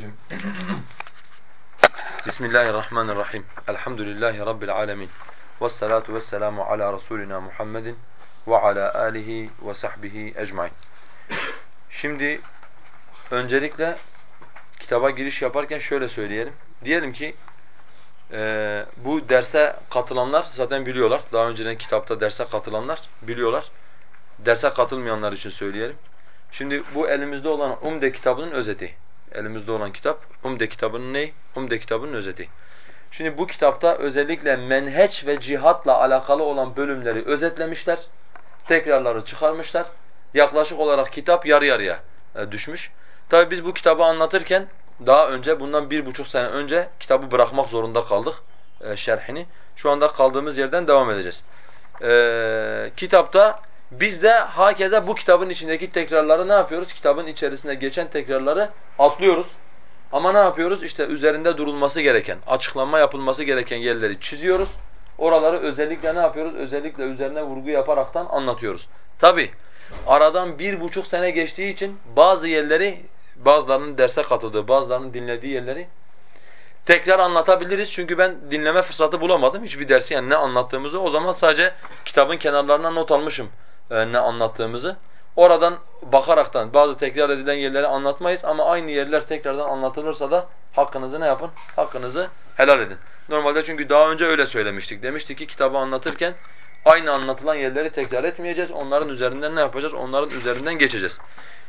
Bismillahirrahmanirrahim. Elhamdülillahi Rabbil alemin. Vessalatu vesselamu ala Resulina Muhammedin ve ala alihi ve sahbihi ecmain. Şimdi öncelikle kitaba giriş yaparken şöyle söyleyelim. Diyelim ki e, bu derse katılanlar zaten biliyorlar. Daha önceden kitapta derse katılanlar biliyorlar. Derse katılmayanlar için söyleyelim. Şimdi bu elimizde olan Umde kitabının özeti. Elimizde olan kitap Umde kitabının ne? Umde kitabının özeti. Şimdi bu kitapta özellikle menheç ve cihatla alakalı olan bölümleri özetlemişler. Tekrarları çıkarmışlar. Yaklaşık olarak kitap yarı yarıya e, düşmüş. Tabi biz bu kitabı anlatırken daha önce bundan bir buçuk sene önce kitabı bırakmak zorunda kaldık e, şerhini. Şu anda kaldığımız yerden devam edeceğiz. E, kitapta biz de hakeza bu kitabın içindeki tekrarları ne yapıyoruz? Kitabın içerisinde geçen tekrarları atlıyoruz. Ama ne yapıyoruz? İşte üzerinde durulması gereken, açıklanma yapılması gereken yerleri çiziyoruz. Oraları özellikle ne yapıyoruz? Özellikle üzerine vurgu yaparaktan anlatıyoruz. Tabi aradan bir buçuk sene geçtiği için bazı yerleri, bazılarının derse katıldığı, bazılarının dinlediği yerleri tekrar anlatabiliriz. Çünkü ben dinleme fırsatı bulamadım hiçbir dersi yani ne anlattığımızı. O zaman sadece kitabın kenarlarına not almışım ne anlattığımızı. Oradan bakaraktan bazı tekrar edilen yerleri anlatmayız ama aynı yerler tekrardan anlatılırsa da hakkınızı ne yapın? Hakkınızı helal edin. Normalde çünkü daha önce öyle söylemiştik. Demiştik ki kitabı anlatırken aynı anlatılan yerleri tekrar etmeyeceğiz. Onların üzerinden ne yapacağız? Onların üzerinden geçeceğiz.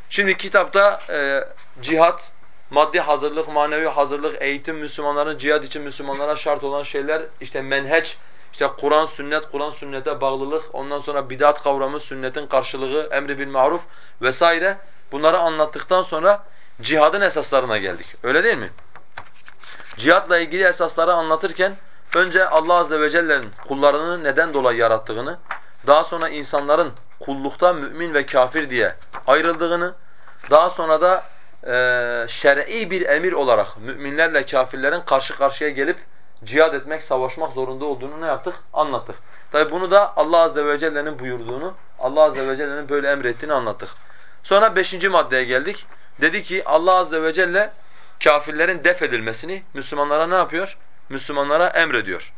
Şimdi kitapta e, cihat, maddi hazırlık, manevi hazırlık, eğitim Müslümanların cihad için Müslümanlara şart olan şeyler, işte menheç, işte Kur'an, sünnet, Kur'an sünnete bağlılık, ondan sonra bidat kavramı, sünnetin karşılığı, emri bil maruf vesaire bunları anlattıktan sonra cihadın esaslarına geldik. Öyle değil mi? Cihadla ilgili esasları anlatırken önce Allah azze ve celle'nin kullarını neden dolayı yarattığını, daha sonra insanların kullukta mümin ve kafir diye ayrıldığını, daha sonra da e, şer'i bir emir olarak müminlerle kafirlerin karşı karşıya gelip cihad etmek, savaşmak zorunda olduğunu ne yaptık? Anlattık. Tabi bunu da Allah azze ve celle'nin buyurduğunu, Allah azze ve celle'nin böyle emrettiğini anlattık. Sonra beşinci maddeye geldik. Dedi ki Allah azze ve celle kafirlerin def edilmesini Müslümanlara ne yapıyor? Müslümanlara emrediyor.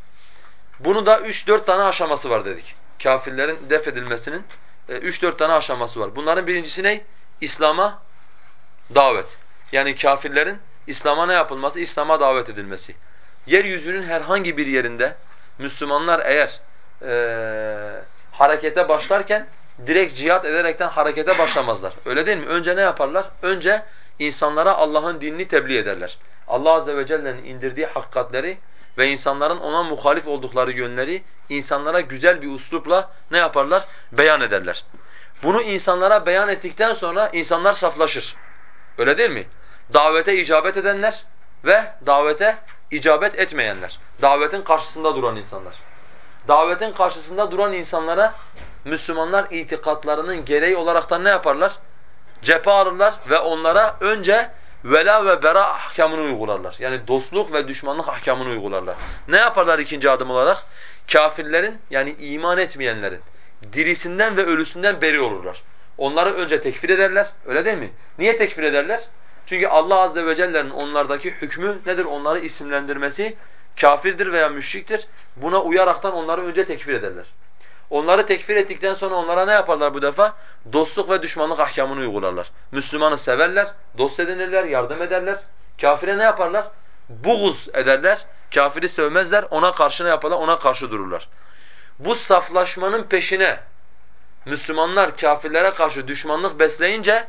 Bunu da üç dört tane aşaması var dedik. Kafirlerin def edilmesinin e, üç dört tane aşaması var. Bunların birincisi ne? İslam'a davet. Yani kafirlerin İslam'a ne yapılması? İslam'a davet edilmesi yeryüzünün herhangi bir yerinde Müslümanlar eğer e, harekete başlarken direkt cihat ederekten harekete başlamazlar. Öyle değil mi? Önce ne yaparlar? Önce insanlara Allah'ın dinini tebliğ ederler. Allah azze ve celle'nin indirdiği hakikatleri ve insanların ona muhalif oldukları yönleri insanlara güzel bir uslupla ne yaparlar? Beyan ederler. Bunu insanlara beyan ettikten sonra insanlar saflaşır. Öyle değil mi? Davete icabet edenler ve davete icabet etmeyenler. Davetin karşısında duran insanlar. Davetin karşısında duran insanlara Müslümanlar itikatlarının gereği olaraktan ne yaparlar? Cephe alırlar ve onlara önce vela ve bera ahkamını uygularlar. Yani dostluk ve düşmanlık ahkamını uygularlar. Ne yaparlar ikinci adım olarak? Kafirlerin yani iman etmeyenlerin dirisinden ve ölüsünden beri olurlar. Onları önce tekfir ederler. Öyle değil mi? Niye tekfir ederler? Çünkü Allah azze ve celle'nin onlardaki hükmü nedir? Onları isimlendirmesi kafirdir veya müşriktir. Buna uyaraktan onları önce tekfir ederler. Onları tekfir ettikten sonra onlara ne yaparlar bu defa? Dostluk ve düşmanlık ahkamını uygularlar. Müslümanı severler, dost edinirler, yardım ederler. Kafire ne yaparlar? Buğuz ederler. Kafiri sevmezler, ona karşı ne yaparlar? Ona karşı dururlar. Bu saflaşmanın peşine Müslümanlar kafirlere karşı düşmanlık besleyince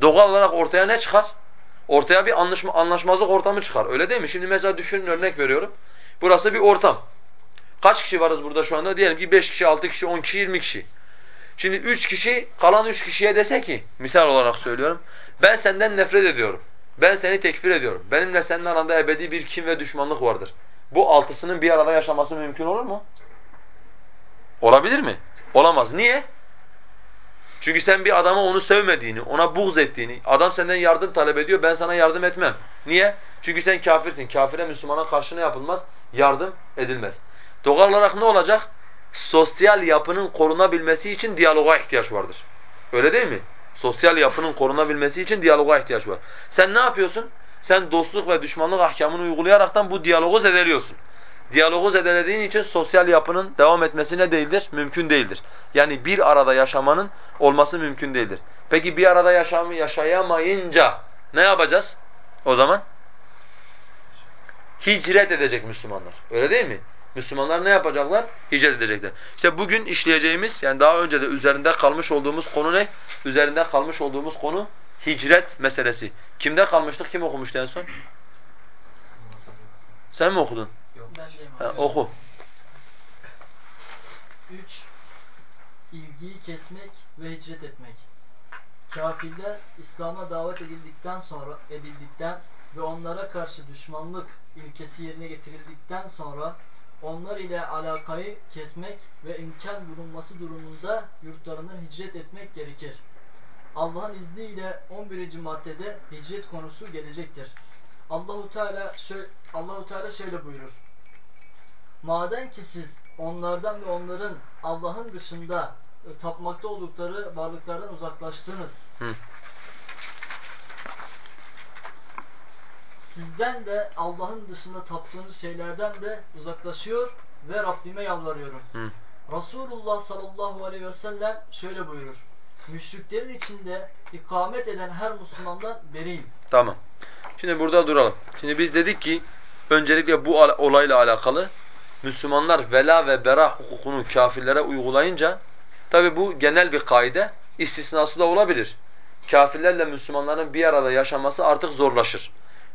doğal olarak ortaya ne çıkar? Ortaya bir anlaşma, anlaşmazlık ortamı çıkar. Öyle değil mi? Şimdi mesela düşünün örnek veriyorum. Burası bir ortam. Kaç kişi varız burada şu anda? Diyelim ki 5 kişi, 6 kişi, 10 kişi, 20 kişi. Şimdi 3 kişi, kalan 3 kişiye dese ki, misal olarak söylüyorum. Ben senden nefret ediyorum. Ben seni tekfir ediyorum. Benimle senin aranda ebedi bir kin ve düşmanlık vardır. Bu altısının bir arada yaşaması mümkün olur mu? Olabilir mi? Olamaz. Niye? Çünkü sen bir adama onu sevmediğini, ona buğz ettiğini, adam senden yardım talep ediyor, ben sana yardım etmem. Niye? Çünkü sen kafirsin. Kafire Müslümana karşı ne yapılmaz? Yardım edilmez. Doğal olarak ne olacak? Sosyal yapının korunabilmesi için diyaloga ihtiyaç vardır. Öyle değil mi? Sosyal yapının korunabilmesi için diyaloga ihtiyaç var. Sen ne yapıyorsun? sen dostluk ve düşmanlık ahkamını uygulayaraktan bu diyalogu zedeliyorsun. Diyalogu zedelediğin için sosyal yapının devam etmesi ne değildir? Mümkün değildir. Yani bir arada yaşamanın olması mümkün değildir. Peki bir arada yaşamı yaşayamayınca ne yapacağız o zaman? Hicret edecek Müslümanlar. Öyle değil mi? Müslümanlar ne yapacaklar? Hicret edecekler. İşte bugün işleyeceğimiz, yani daha önce de üzerinde kalmış olduğumuz konu ne? Üzerinde kalmış olduğumuz konu hicret meselesi. Kimde kalmıştık? Kim okumuştu en son? Sen mi okudun? Bendeyim Ha, oku. 3. İlgiyi kesmek ve hicret etmek. Kafirler İslam'a davet edildikten sonra edildikten ve onlara karşı düşmanlık ilkesi yerine getirildikten sonra onlar ile alakayı kesmek ve imkan bulunması durumunda yurtlarından hicret etmek gerekir. Allah'ın izniyle 11. maddede hicret konusu gelecektir. Allahu Teala şöyle Allahu Teala şöyle buyurur. Maden ki siz onlardan ve onların Allah'ın dışında e, tapmakta oldukları varlıklardan uzaklaştınız. Hı. Sizden de Allah'ın dışında taptığınız şeylerden de uzaklaşıyor ve Rabbime yalvarıyorum. Hı. Resulullah sallallahu aleyhi ve sellem şöyle buyurur. Müşriklerin içinde ikamet eden her Müslümandan beriyim. Tamam. Şimdi burada duralım. Şimdi biz dedik ki öncelikle bu olayla alakalı Müslümanlar vela ve bera hukukunu kafirlere uygulayınca tabi bu genel bir kaide, istisnası da olabilir. Kafirlerle Müslümanların bir arada yaşaması artık zorlaşır.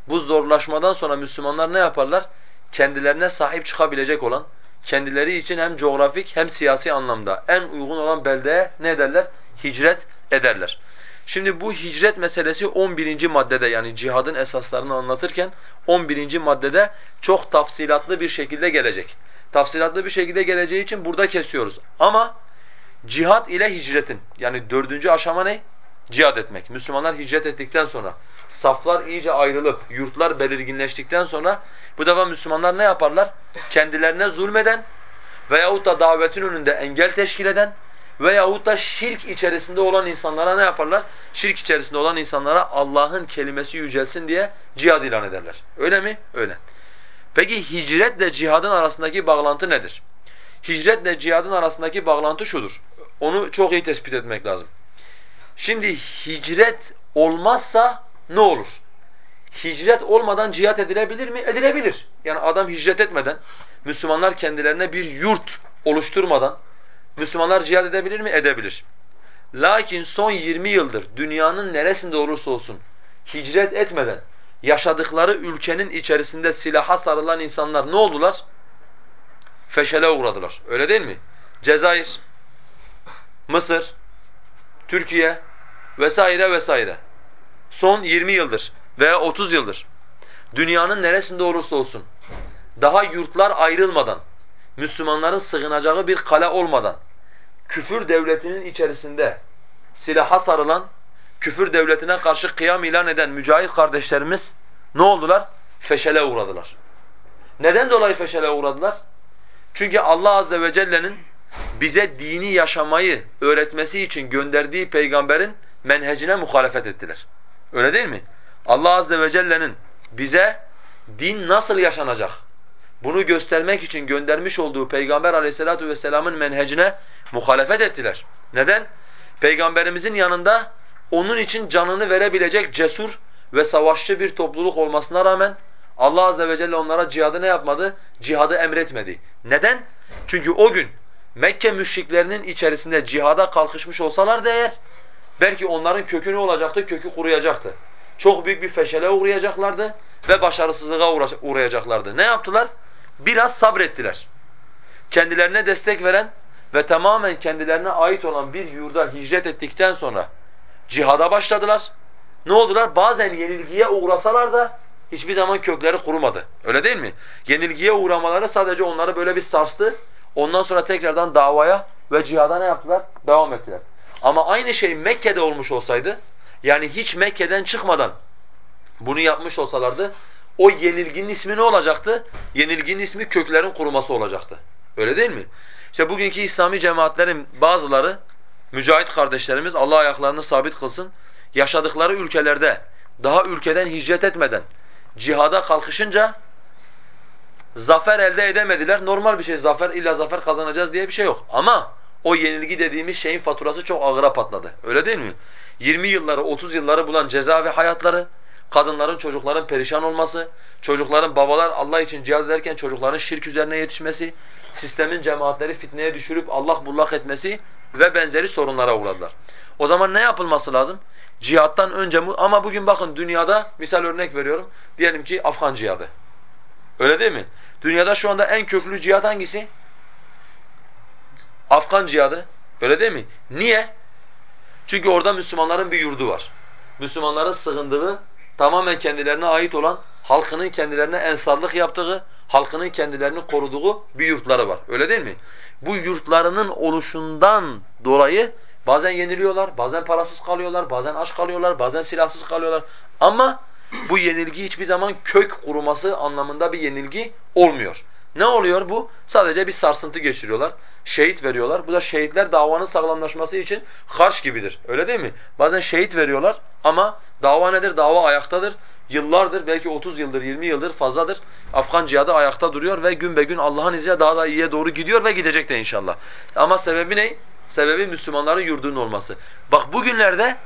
Bu zorlaşmadan sonra Müslümanlar ne yaparlar? Kendilerine sahip çıkabilecek olan, kendileri için hem coğrafik hem siyasi anlamda en uygun olan beldeye ne ederler? Hicret ederler. Şimdi bu hicret meselesi 11. maddede yani cihadın esaslarını anlatırken 11. maddede çok tafsilatlı bir şekilde gelecek. Tafsilatlı bir şekilde geleceği için burada kesiyoruz. Ama cihat ile hicretin yani dördüncü aşama ne? Cihad etmek. Müslümanlar hicret ettikten sonra saflar iyice ayrılıp yurtlar belirginleştikten sonra bu defa Müslümanlar ne yaparlar? Kendilerine zulmeden veyahut da davetin önünde engel teşkil eden veyahut da şirk içerisinde olan insanlara ne yaparlar? Şirk içerisinde olan insanlara Allah'ın kelimesi yücelsin diye cihad ilan ederler. Öyle mi? Öyle. Peki hicretle cihadın arasındaki bağlantı nedir? Hicretle cihadın arasındaki bağlantı şudur. Onu çok iyi tespit etmek lazım. Şimdi hicret olmazsa ne olur? Hicret olmadan cihat edilebilir mi? Edilebilir. Yani adam hicret etmeden, Müslümanlar kendilerine bir yurt oluşturmadan Müslümanlar cihad edebilir mi? Edebilir. Lakin son 20 yıldır dünyanın neresinde olursa olsun hicret etmeden yaşadıkları ülkenin içerisinde silaha sarılan insanlar ne oldular? Feşele uğradılar. Öyle değil mi? Cezayir, Mısır, Türkiye vesaire vesaire. Son 20 yıldır veya 30 yıldır dünyanın neresinde olursa olsun daha yurtlar ayrılmadan Müslümanların sığınacağı bir kale olmadan küfür devletinin içerisinde silaha sarılan, küfür devletine karşı kıyam ilan eden mücahit kardeşlerimiz ne oldular? Feşele uğradılar. Neden dolayı feşele uğradılar? Çünkü Allah azze ve celle'nin bize dini yaşamayı öğretmesi için gönderdiği peygamberin menhecine muhalefet ettiler. Öyle değil mi? Allah azze ve celle'nin bize din nasıl yaşanacak? Bunu göstermek için göndermiş olduğu Peygamber aleyhissalatu vesselamın menhecine muhalefet ettiler. Neden? Peygamberimizin yanında onun için canını verebilecek cesur ve savaşçı bir topluluk olmasına rağmen Allah azze ve celle onlara cihadı ne yapmadı? Cihadı emretmedi. Neden? Çünkü o gün Mekke müşriklerinin içerisinde cihada kalkışmış olsalardı eğer belki onların kökü ne olacaktı? Kökü kuruyacaktı. Çok büyük bir feşele uğrayacaklardı ve başarısızlığa uğra- uğrayacaklardı. Ne yaptılar? Biraz sabrettiler. Kendilerine destek veren ve tamamen kendilerine ait olan bir yurda hicret ettikten sonra cihada başladılar. Ne oldular? Bazen yenilgiye uğrasalar da hiçbir zaman kökleri kurumadı. Öyle değil mi? Yenilgiye uğramaları sadece onları böyle bir sarstı. Ondan sonra tekrardan davaya ve cihada ne yaptılar? Devam ettiler. Ama aynı şey Mekke'de olmuş olsaydı, yani hiç Mekke'den çıkmadan bunu yapmış olsalardı, o yenilginin ismi ne olacaktı? Yenilginin ismi köklerin kuruması olacaktı. Öyle değil mi? İşte bugünkü İslami cemaatlerin bazıları, mücahit kardeşlerimiz Allah ayaklarını sabit kılsın, yaşadıkları ülkelerde daha ülkeden hicret etmeden cihada kalkışınca zafer elde edemediler. Normal bir şey zafer illa zafer kazanacağız diye bir şey yok. Ama o yenilgi dediğimiz şeyin faturası çok ağıra patladı. Öyle değil mi? 20 yılları 30 yılları bulan ceza ve hayatları, kadınların çocukların perişan olması, çocukların babalar Allah için cihad ederken çocukların şirk üzerine yetişmesi, sistemin cemaatleri fitneye düşürüp Allah bullak etmesi ve benzeri sorunlara uğradılar. O zaman ne yapılması lazım? Cihattan önce ama bugün bakın dünyada misal örnek veriyorum. Diyelim ki Afgan cihadı. Öyle değil mi? Dünyada şu anda en köklü cihat hangisi? Afgan cihadı. Öyle değil mi? Niye? Çünkü orada Müslümanların bir yurdu var. Müslümanların sığındığı, tamamen kendilerine ait olan, halkının kendilerine ensarlık yaptığı, halkının kendilerini koruduğu bir yurtları var. Öyle değil mi? Bu yurtlarının oluşundan dolayı bazen yeniliyorlar, bazen parasız kalıyorlar, bazen aç kalıyorlar, bazen silahsız kalıyorlar. Ama bu yenilgi hiçbir zaman kök kuruması anlamında bir yenilgi olmuyor. Ne oluyor bu? Sadece bir sarsıntı geçiriyorlar. Şehit veriyorlar. Bu da şehitler davanın sağlamlaşması için harç gibidir. Öyle değil mi? Bazen şehit veriyorlar ama dava nedir? Dava ayaktadır. Yıllardır, belki 30 yıldır, 20 yıldır fazladır. Afgan cihadı ayakta duruyor ve gün be gün Allah'ın izniyle daha da iyiye doğru gidiyor ve gidecek de inşallah. Ama sebebi ne? Sebebi Müslümanların yurdunun olması. Bak bugünlerde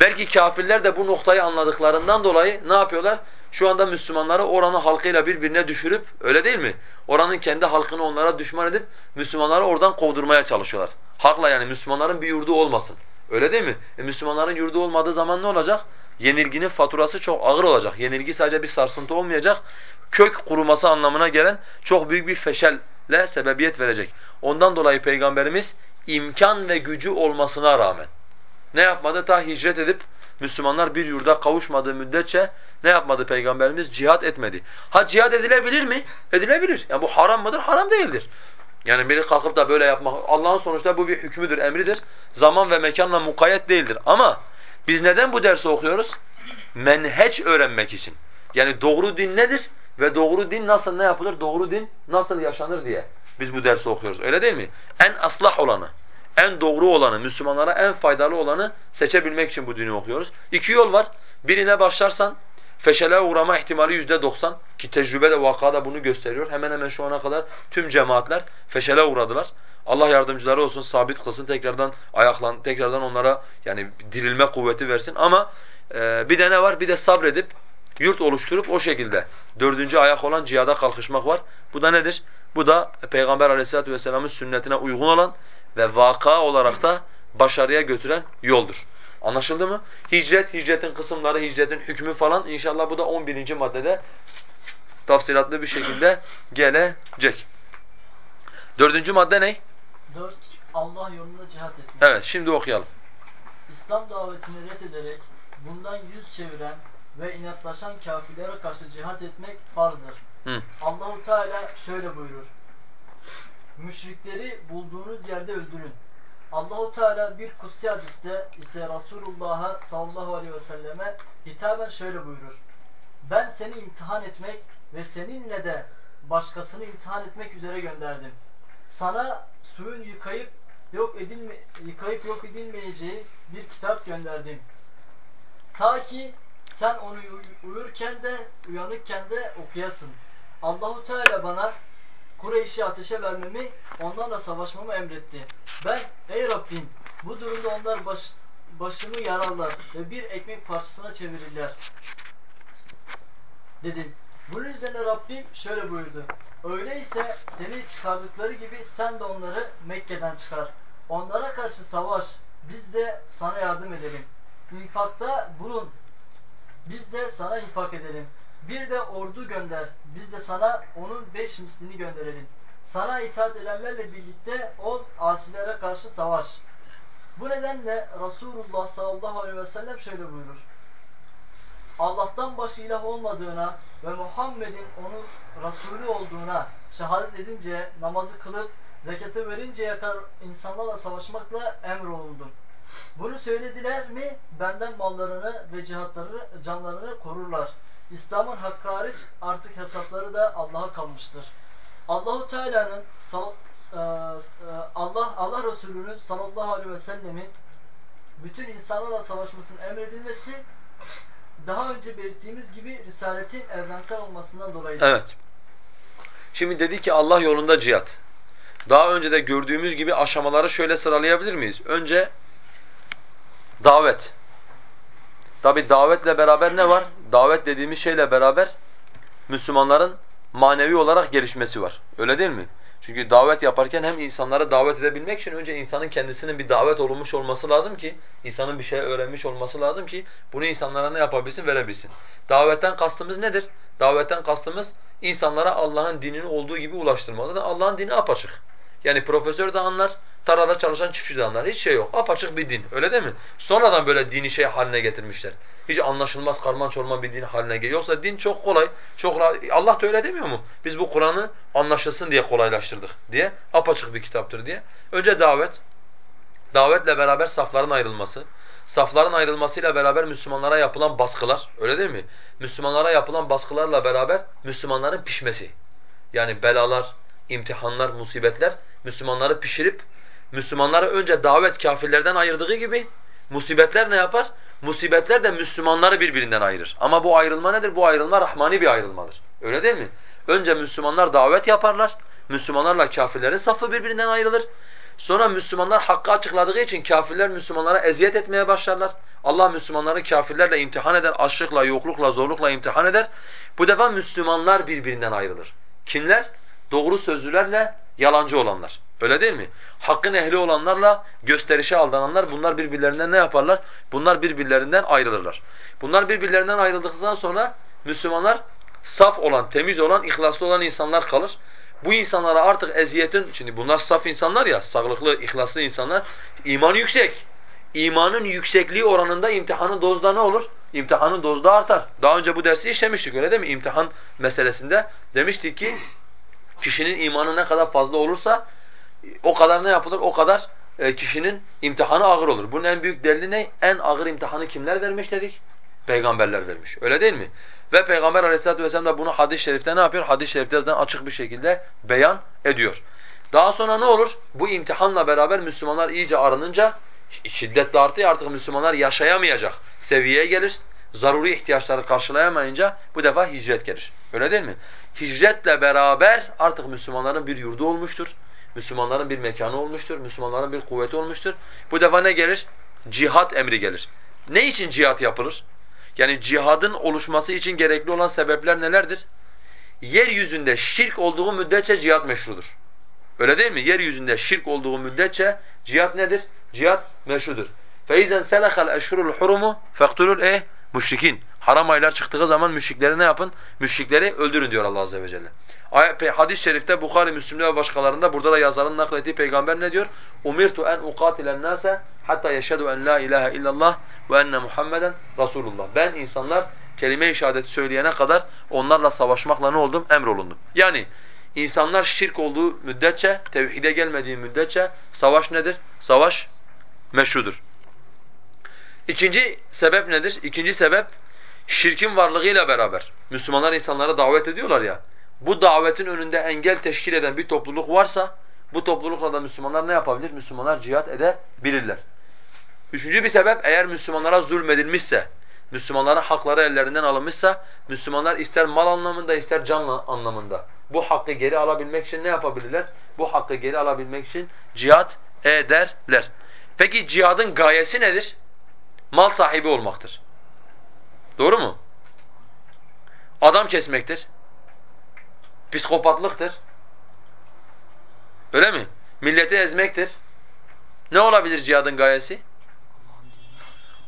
belki kafirler de bu noktayı anladıklarından dolayı ne yapıyorlar? Şu anda Müslümanları oranın halkıyla birbirine düşürüp, öyle değil mi? Oranın kendi halkını onlara düşman edip Müslümanları oradan kovdurmaya çalışıyorlar. Hakla yani Müslümanların bir yurdu olmasın. Öyle değil mi? E Müslümanların yurdu olmadığı zaman ne olacak? Yenilginin faturası çok ağır olacak. Yenilgi sadece bir sarsıntı olmayacak. Kök kuruması anlamına gelen çok büyük bir feşelle sebebiyet verecek. Ondan dolayı Peygamberimiz imkan ve gücü olmasına rağmen ne yapmadı? Ta hicret edip Müslümanlar bir yurda kavuşmadığı müddetçe ne yapmadı Peygamberimiz? Cihat etmedi. Ha cihat edilebilir mi? Edilebilir. Yani bu haram mıdır? Haram değildir. Yani biri kalkıp da böyle yapmak, Allah'ın sonuçta bu bir hükmüdür, emridir. Zaman ve mekanla mukayyet değildir. Ama biz neden bu dersi okuyoruz? Menheç öğrenmek için. Yani doğru din nedir ve doğru din nasıl ne yapılır, doğru din nasıl yaşanır diye biz bu dersi okuyoruz. Öyle değil mi? En aslah olanı, en doğru olanı, Müslümanlara en faydalı olanı seçebilmek için bu dini okuyoruz. İki yol var. Birine başlarsan feşele uğrama ihtimali yüzde doksan ki tecrübe de vakada bunu gösteriyor. Hemen hemen şu ana kadar tüm cemaatler feşele uğradılar. Allah yardımcıları olsun, sabit kılsın, tekrardan ayaklan, tekrardan onlara yani dirilme kuvveti versin. Ama e, bir de ne var? Bir de sabredip yurt oluşturup o şekilde dördüncü ayak olan cihada kalkışmak var. Bu da nedir? Bu da Peygamber Aleyhisselatü vesselam'ın sünnetine uygun olan ve vaka olarak da başarıya götüren yoldur. Anlaşıldı mı? Hicret, hicretin kısımları, hicretin hükmü falan inşallah bu da 11. maddede tafsilatlı bir şekilde gelecek. Dördüncü madde ne? Dört, Allah yolunda cihat etmek. Evet, şimdi okuyalım. İslam davetini reddederek bundan yüz çeviren ve inatlaşan kafirlere karşı cihat etmek farzdır. Hı. Allahu Teala şöyle buyurur. Müşrikleri bulduğunuz yerde öldürün. Allahu Teala bir kutsi hadiste ise Resulullah'a sallallahu aleyhi ve selleme hitaben şöyle buyurur. Ben seni imtihan etmek ve seninle de başkasını imtihan etmek üzere gönderdim. Sana suyun yıkayıp yok edilme yıkayıp yok edilmeyeceği bir kitap gönderdim. Ta ki sen onu uyurken de uyanıkken de okuyasın. Allahu Teala bana Kureyş'i ateşe vermemi, onlarla savaşmamı emretti. Ben, ey Rabbim, bu durumda onlar baş, başımı yararlar ve bir ekmek parçasına çevirirler. Dedim. Bunun üzerine Rabbim şöyle buyurdu. Öyleyse seni çıkardıkları gibi sen de onları Mekke'den çıkar. Onlara karşı savaş. Biz de sana yardım edelim. İnfakta bulun. Biz de sana infak edelim. Bir de ordu gönder. Biz de sana onun beş mislini gönderelim. Sana itaat edenlerle birlikte ol, asilere karşı savaş. Bu nedenle Resulullah sallallahu aleyhi ve sellem şöyle buyurur. Allah'tan başka ilah olmadığına ve Muhammed'in onun Resulü olduğuna şehadet edince, namazı kılıp, zekatı verinceye kadar insanlarla savaşmakla emrolundum. Bunu söylediler mi benden mallarını ve cihatlarını, canlarını korurlar. İslam'ın hakkı hariç artık hesapları da Allah'a kalmıştır. Allahu Teala'nın e, e, Allah Allah Resulü'nün sallallahu aleyhi ve sellemin bütün insanlarla savaşmasının emredilmesi Daha önce belirttiğimiz gibi risaletin evrensel olmasından dolayı. Evet. Şimdi dedi ki Allah yolunda cihat. Daha önce de gördüğümüz gibi aşamaları şöyle sıralayabilir miyiz? Önce davet. Tabi davetle beraber ne var? Davet dediğimiz şeyle beraber Müslümanların manevi olarak gelişmesi var. Öyle değil mi? Çünkü davet yaparken hem insanları davet edebilmek için önce insanın kendisinin bir davet olunmuş olması lazım ki, insanın bir şey öğrenmiş olması lazım ki bunu insanlara ne yapabilsin, verebilsin. Davetten kastımız nedir? Davetten kastımız insanlara Allah'ın dinini olduğu gibi ulaştırmak. Zaten Allah'ın dini apaçık. Yani profesör de anlar, tarlada çalışan çiftçi de anlar. Hiç şey yok. Apaçık bir din. Öyle değil mi? Sonradan böyle dini şey haline getirmişler. Hiç anlaşılmaz karman çorman bir din haline geliyor. Yoksa din çok kolay, çok rahat. Allah da öyle demiyor mu? Biz bu Kur'an'ı anlaşılsın diye kolaylaştırdık diye. Apaçık bir kitaptır diye. Önce davet. Davetle beraber safların ayrılması. Safların ayrılmasıyla beraber Müslümanlara yapılan baskılar, öyle değil mi? Müslümanlara yapılan baskılarla beraber Müslümanların pişmesi. Yani belalar, imtihanlar, musibetler Müslümanları pişirip Müslümanları önce davet kafirlerden ayırdığı gibi musibetler ne yapar? Musibetler de Müslümanları birbirinden ayırır. Ama bu ayrılma nedir? Bu ayrılma rahmani bir ayrılmadır. Öyle değil mi? Önce Müslümanlar davet yaparlar. Müslümanlarla kafirlerin safı birbirinden ayrılır. Sonra Müslümanlar hakkı açıkladığı için kafirler Müslümanlara eziyet etmeye başlarlar. Allah Müslümanları kafirlerle imtihan eder, açlıkla, yoklukla, zorlukla imtihan eder. Bu defa Müslümanlar birbirinden ayrılır. Kimler? Doğru sözlülerle yalancı olanlar. Öyle değil mi? Hakkın ehli olanlarla gösterişe aldananlar bunlar birbirlerinden ne yaparlar? Bunlar birbirlerinden ayrılırlar. Bunlar birbirlerinden ayrıldıktan sonra Müslümanlar saf olan, temiz olan, ihlaslı olan insanlar kalır. Bu insanlara artık eziyetin, şimdi bunlar saf insanlar ya, sağlıklı, ihlaslı insanlar, iman yüksek. İmanın yüksekliği oranında imtihanın dozda ne olur? İmtihanın dozda artar. Daha önce bu dersi işlemiştik öyle değil mi? İmtihan meselesinde demiştik ki kişinin imanı ne kadar fazla olursa o kadar ne yapılır? O kadar e, kişinin imtihanı ağır olur. Bunun en büyük delili ne? En ağır imtihanı kimler vermiş dedik? Peygamberler vermiş. Öyle değil mi? Ve Peygamber Aleyhisselatü vesselam da bunu hadis-i şerifte ne yapıyor? Hadis-i şerifte zaten açık bir şekilde beyan ediyor. Daha sonra ne olur? Bu imtihanla beraber Müslümanlar iyice arınınca şiddetle artıyor artık Müslümanlar yaşayamayacak seviyeye gelir Zaruri ihtiyaçları karşılayamayınca bu defa hicret gelir. Öyle değil mi? Hicretle beraber artık Müslümanların bir yurdu olmuştur. Müslümanların bir mekanı olmuştur. Müslümanların bir kuvveti olmuştur. Bu defa ne gelir? Cihat emri gelir. Ne için cihat yapılır? Yani cihadın oluşması için gerekli olan sebepler nelerdir? Yeryüzünde şirk olduğu müddetçe cihat meşrudur. Öyle değil mi? Yeryüzünde şirk olduğu müddetçe cihat nedir? Cihat meşrudur. فَاِذَنْ سَلَخَ الْاَشْهُرُ الْحُرُمُ فَاقْتُلُوا الْاَيْهِ Müşrikin. Haram aylar çıktığı zaman müşrikleri ne yapın? Müşrikleri öldürün diyor Allah azze ve celle. Hadis-i şerifte Bukhari, Müslim'de ve başkalarında burada da yazarın naklettiği peygamber ne diyor? Umirtu en uqatilen nase hatta yeşhedü en la ilahe illallah ve enne Muhammeden Resulullah. Ben insanlar kelime-i şehadeti söyleyene kadar onlarla savaşmakla ne oldum? Emrolundum. Yani insanlar şirk olduğu müddetçe, tevhide gelmediği müddetçe savaş nedir? Savaş meşrudur. İkinci sebep nedir? İkinci sebep şirkin varlığıyla beraber Müslümanlar insanlara davet ediyorlar ya. Bu davetin önünde engel teşkil eden bir topluluk varsa bu toplulukla da Müslümanlar ne yapabilir? Müslümanlar cihat edebilirler. Üçüncü bir sebep eğer Müslümanlara zulmedilmişse, Müslümanların hakları ellerinden alınmışsa Müslümanlar ister mal anlamında ister can anlamında bu hakkı geri alabilmek için ne yapabilirler? Bu hakkı geri alabilmek için cihat ederler. Peki cihadın gayesi nedir? Mal sahibi olmaktır. Doğru mu? Adam kesmektir. Psikopatlıktır. Öyle mi? Milleti ezmektir. Ne olabilir cihadın gayesi?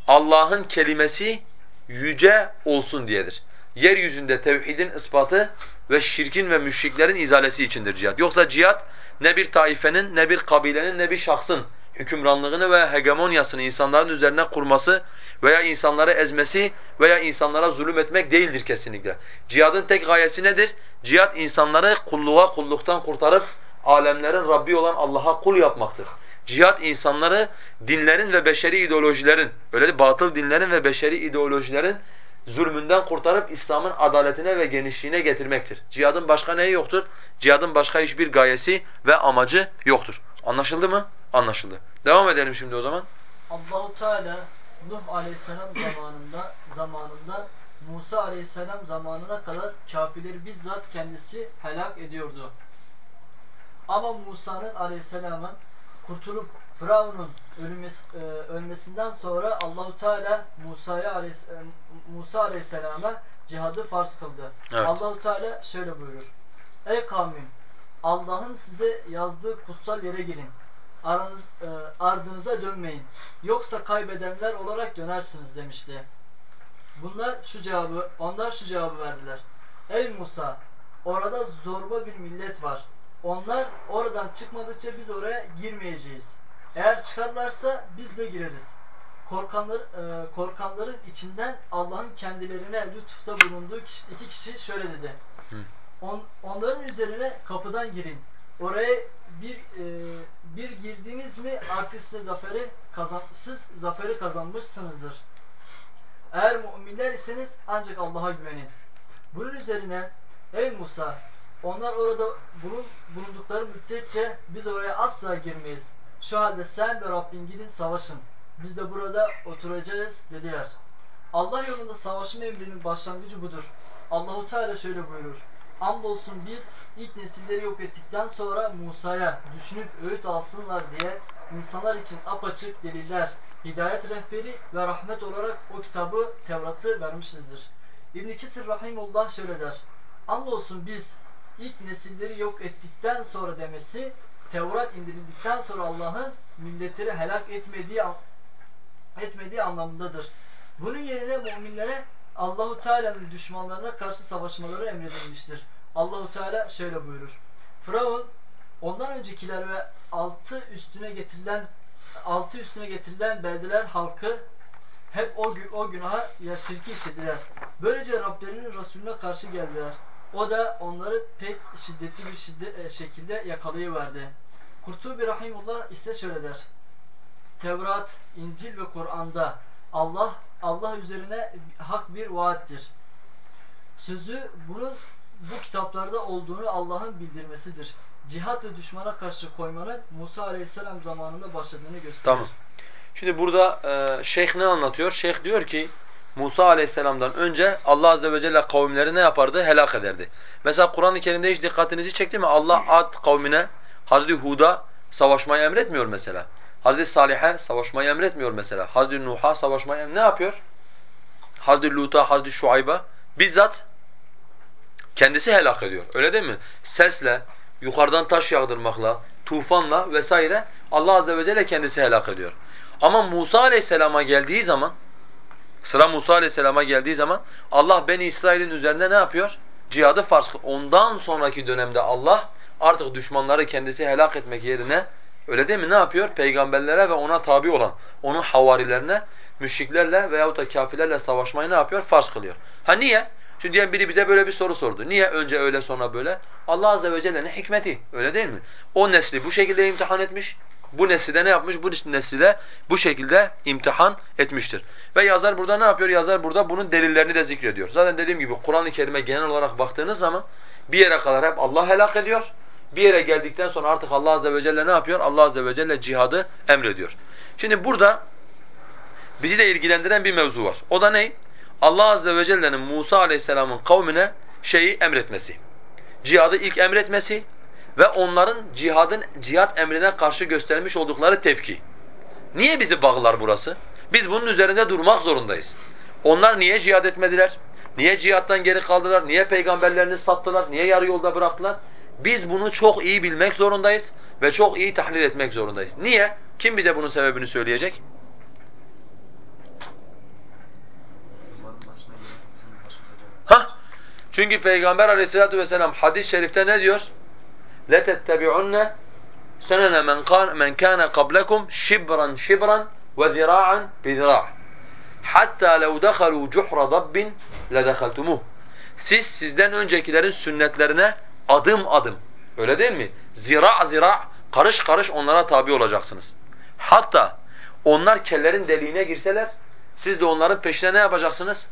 Allah'ın kelimesi yüce olsun diyedir. Yeryüzünde tevhidin ispatı ve şirkin ve müşriklerin izalesi içindir cihat. Yoksa cihat ne bir taifenin, ne bir kabilenin, ne bir şahsın hükümranlığını ve hegemonyasını insanların üzerine kurması veya insanları ezmesi veya insanlara zulüm etmek değildir kesinlikle. Cihadın tek gayesi nedir? Cihad insanları kulluğa, kulluktan kurtarıp alemlerin Rabbi olan Allah'a kul yapmaktır. Cihad insanları dinlerin ve beşeri ideolojilerin, öyle de batıl dinlerin ve beşeri ideolojilerin zulmünden kurtarıp İslam'ın adaletine ve genişliğine getirmektir. Cihadın başka neyi yoktur? Cihadın başka hiçbir gayesi ve amacı yoktur. Anlaşıldı mı? Anlaşıldı. Devam edelim şimdi o zaman. Allahu Teala Nuh Aleyhisselam zamanında zamanında Musa Aleyhisselam zamanına kadar kafirleri bizzat kendisi helak ediyordu. Ama Musa'nın Aleyhisselam'ın kurtulup Firavun'un ölmesi, ölmesinden sonra Allahu Teala Musa'ya Aleyhis- e, Musa Aleyhisselam'a cihadı farz kıldı. Evet. Allahu Teala şöyle buyurur. Ey kavmim Allah'ın size yazdığı kutsal yere girin. Aranız, e, ardınıza dönmeyin. Yoksa kaybedenler olarak dönersiniz demişti. Bunlar şu cevabı, onlar şu cevabı verdiler. Ey Musa, orada zorba bir millet var. Onlar oradan çıkmadıkça biz oraya girmeyeceğiz. Eğer çıkarlarsa biz de gireriz. Korkanlar, e, korkanların içinden Allah'ın kendilerine lütufta bulunduğu kişi- iki kişi şöyle dedi. On, onların üzerine kapıdan girin. Oraya bir e, bir girdiniz mi artık size zaferi kazan siz zaferi kazanmışsınızdır. Eğer müminler iseniz ancak Allah'a güvenin. Bunun üzerine ey Musa onlar orada bulun, bulundukları müddetçe biz oraya asla girmeyiz. Şu halde sen ve Rabbin gidin savaşın. Biz de burada oturacağız dediler. Allah yolunda savaşma emrinin başlangıcı budur. Allahu Teala şöyle buyurur. Andolsun biz ilk nesilleri yok ettikten sonra Musa'ya düşünüp öğüt alsınlar diye insanlar için apaçık deliller, hidayet rehberi ve rahmet olarak o kitabı Tevrat'ı vermişizdir. İbn Kesir Rahimullah şöyle der. Andolsun biz ilk nesilleri yok ettikten sonra demesi Tevrat indirildikten sonra Allah'ın milletleri helak etmediği etmediği anlamındadır. Bunun yerine müminlere Allahu Teala'nın düşmanlarına karşı savaşmaları emredilmiştir. Allahu Teala şöyle buyurur. Firavun ondan öncekiler ve altı üstüne getirilen altı üstüne getirilen beldeler halkı hep o gün o günaha ya şirki işlediler. Böylece Rablerinin Resulüne karşı geldiler. O da onları pek şiddetli bir şiddet, e, şekilde yakalayıverdi. Kurtubi Rahimullah ise şöyle der. Tevrat, İncil ve Kur'an'da Allah Allah üzerine hak bir vaattir. Sözü bunun bu kitaplarda olduğunu Allah'ın bildirmesidir. Cihat ve düşmana karşı koymanın Musa Aleyhisselam zamanında başladığını gösterir. Tamam. Şimdi burada e, şeyh ne anlatıyor? Şeyh diyor ki Musa aleyhisselamdan önce Allah azze ve celle kavimleri ne yapardı? Helak ederdi. Mesela Kur'an-ı Kerim'de hiç dikkatinizi çekti mi? Allah Ad kavmine Hazreti Hud'a savaşmayı emretmiyor mesela. Hazreti Salih'e savaşmayı emretmiyor mesela. Hazreti Nuh'a savaşmayı ne yapıyor? Hazreti Lut'a, Hazreti Şuayb'a bizzat kendisi helak ediyor. Öyle değil mi? Sesle, yukarıdan taş yağdırmakla, tufanla vesaire Allah azze ve celle kendisi helak ediyor. Ama Musa aleyhisselama geldiği zaman sıra Musa aleyhisselama geldiği zaman Allah Beni İsrail'in üzerinde ne yapıyor? Cihadı farz Ondan sonraki dönemde Allah artık düşmanları kendisi helak etmek yerine öyle değil mi? Ne yapıyor? Peygamberlere ve ona tabi olan onun havarilerine müşriklerle veyahut da kafirlerle savaşmayı ne yapıyor? Farz kılıyor. Ha niye? Şimdi diyelim biri bize böyle bir soru sordu. Niye önce öyle sonra böyle? Allah azze ve celle'nin hikmeti. Öyle değil mi? O nesli bu şekilde imtihan etmiş. Bu nesli de ne yapmış? Bu nesli de bu şekilde imtihan etmiştir. Ve yazar burada ne yapıyor? Yazar burada bunun delillerini de zikrediyor. Zaten dediğim gibi Kur'an-ı Kerim'e genel olarak baktığınız zaman bir yere kadar hep Allah helak ediyor. Bir yere geldikten sonra artık Allah azze ve celle ne yapıyor? Allah azze ve celle cihadı emrediyor. Şimdi burada bizi de ilgilendiren bir mevzu var. O da ne? Allah azze ve celle'nin Musa aleyhisselamın kavmine şeyi emretmesi. Cihadı ilk emretmesi ve onların cihadın cihat emrine karşı göstermiş oldukları tepki. Niye bizi bağlar burası? Biz bunun üzerinde durmak zorundayız. Onlar niye cihad etmediler? Niye cihattan geri kaldılar? Niye peygamberlerini sattılar? Niye yarı yolda bıraktılar? Biz bunu çok iyi bilmek zorundayız ve çok iyi tahlil etmek zorundayız. Niye? Kim bize bunun sebebini söyleyecek? Onların başına gelen bizim başımıza gelen. Ha? Çünkü Peygamber Aleyhissalatu vesselam hadis-i şerifte ne diyor? لَتَتَّبِعُنَّ سَنَنَ مَنْ كَانَ مَنْ كَانَ قَبْلَكُمْ شِبْرًا شِبْرًا وَذِرَاعًا بِذِرَاعٍ حَتَّى لَوْ دَخَلُوا جُحْرَ ضَبٍّ لَدَخَلْتُمُهُ Siz sizden öncekilerin sünnetlerine adım adım, öyle değil mi? Zira zira, karış karış onlara tabi olacaksınız. Hatta onlar kellerin deliğine girseler, siz de onların peşine ne yapacaksınız?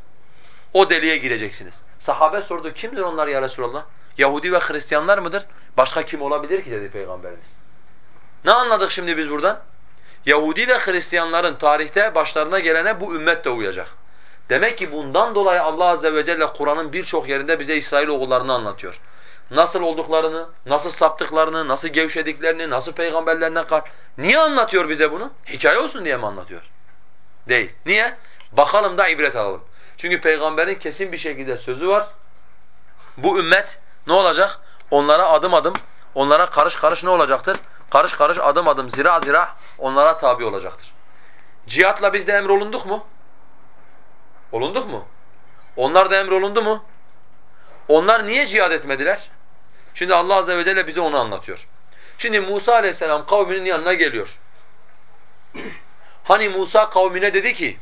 O deliğe gireceksiniz. Sahabe sordu, kimdir onlar ya Resulallah? Yahudi ve Hristiyanlar mıdır? Başka kim olabilir ki dedi Peygamberimiz. Ne anladık şimdi biz buradan? Yahudi ve Hristiyanların tarihte başlarına gelene bu ümmet de uyacak. Demek ki bundan dolayı Allah azze ve celle Kur'an'ın birçok yerinde bize İsrail oğullarını anlatıyor. Nasıl olduklarını, nasıl saptıklarını, nasıl gevşediklerini, nasıl peygamberlerine kar. Niye anlatıyor bize bunu? Hikaye olsun diye mi anlatıyor? Değil. Niye? Bakalım da ibret alalım. Çünkü peygamberin kesin bir şekilde sözü var. Bu ümmet ne olacak? Onlara adım adım, onlara karış karış ne olacaktır? Karış karış adım adım, zira zira onlara tabi olacaktır. Cihatla biz de emrolunduk mu? Olunduk mu? Onlar da emrolundu mu? Onlar niye cihad etmediler? Şimdi Allah azze ve celle bize onu anlatıyor. Şimdi Musa aleyhisselam kavminin yanına geliyor. Hani Musa kavmine dedi ki: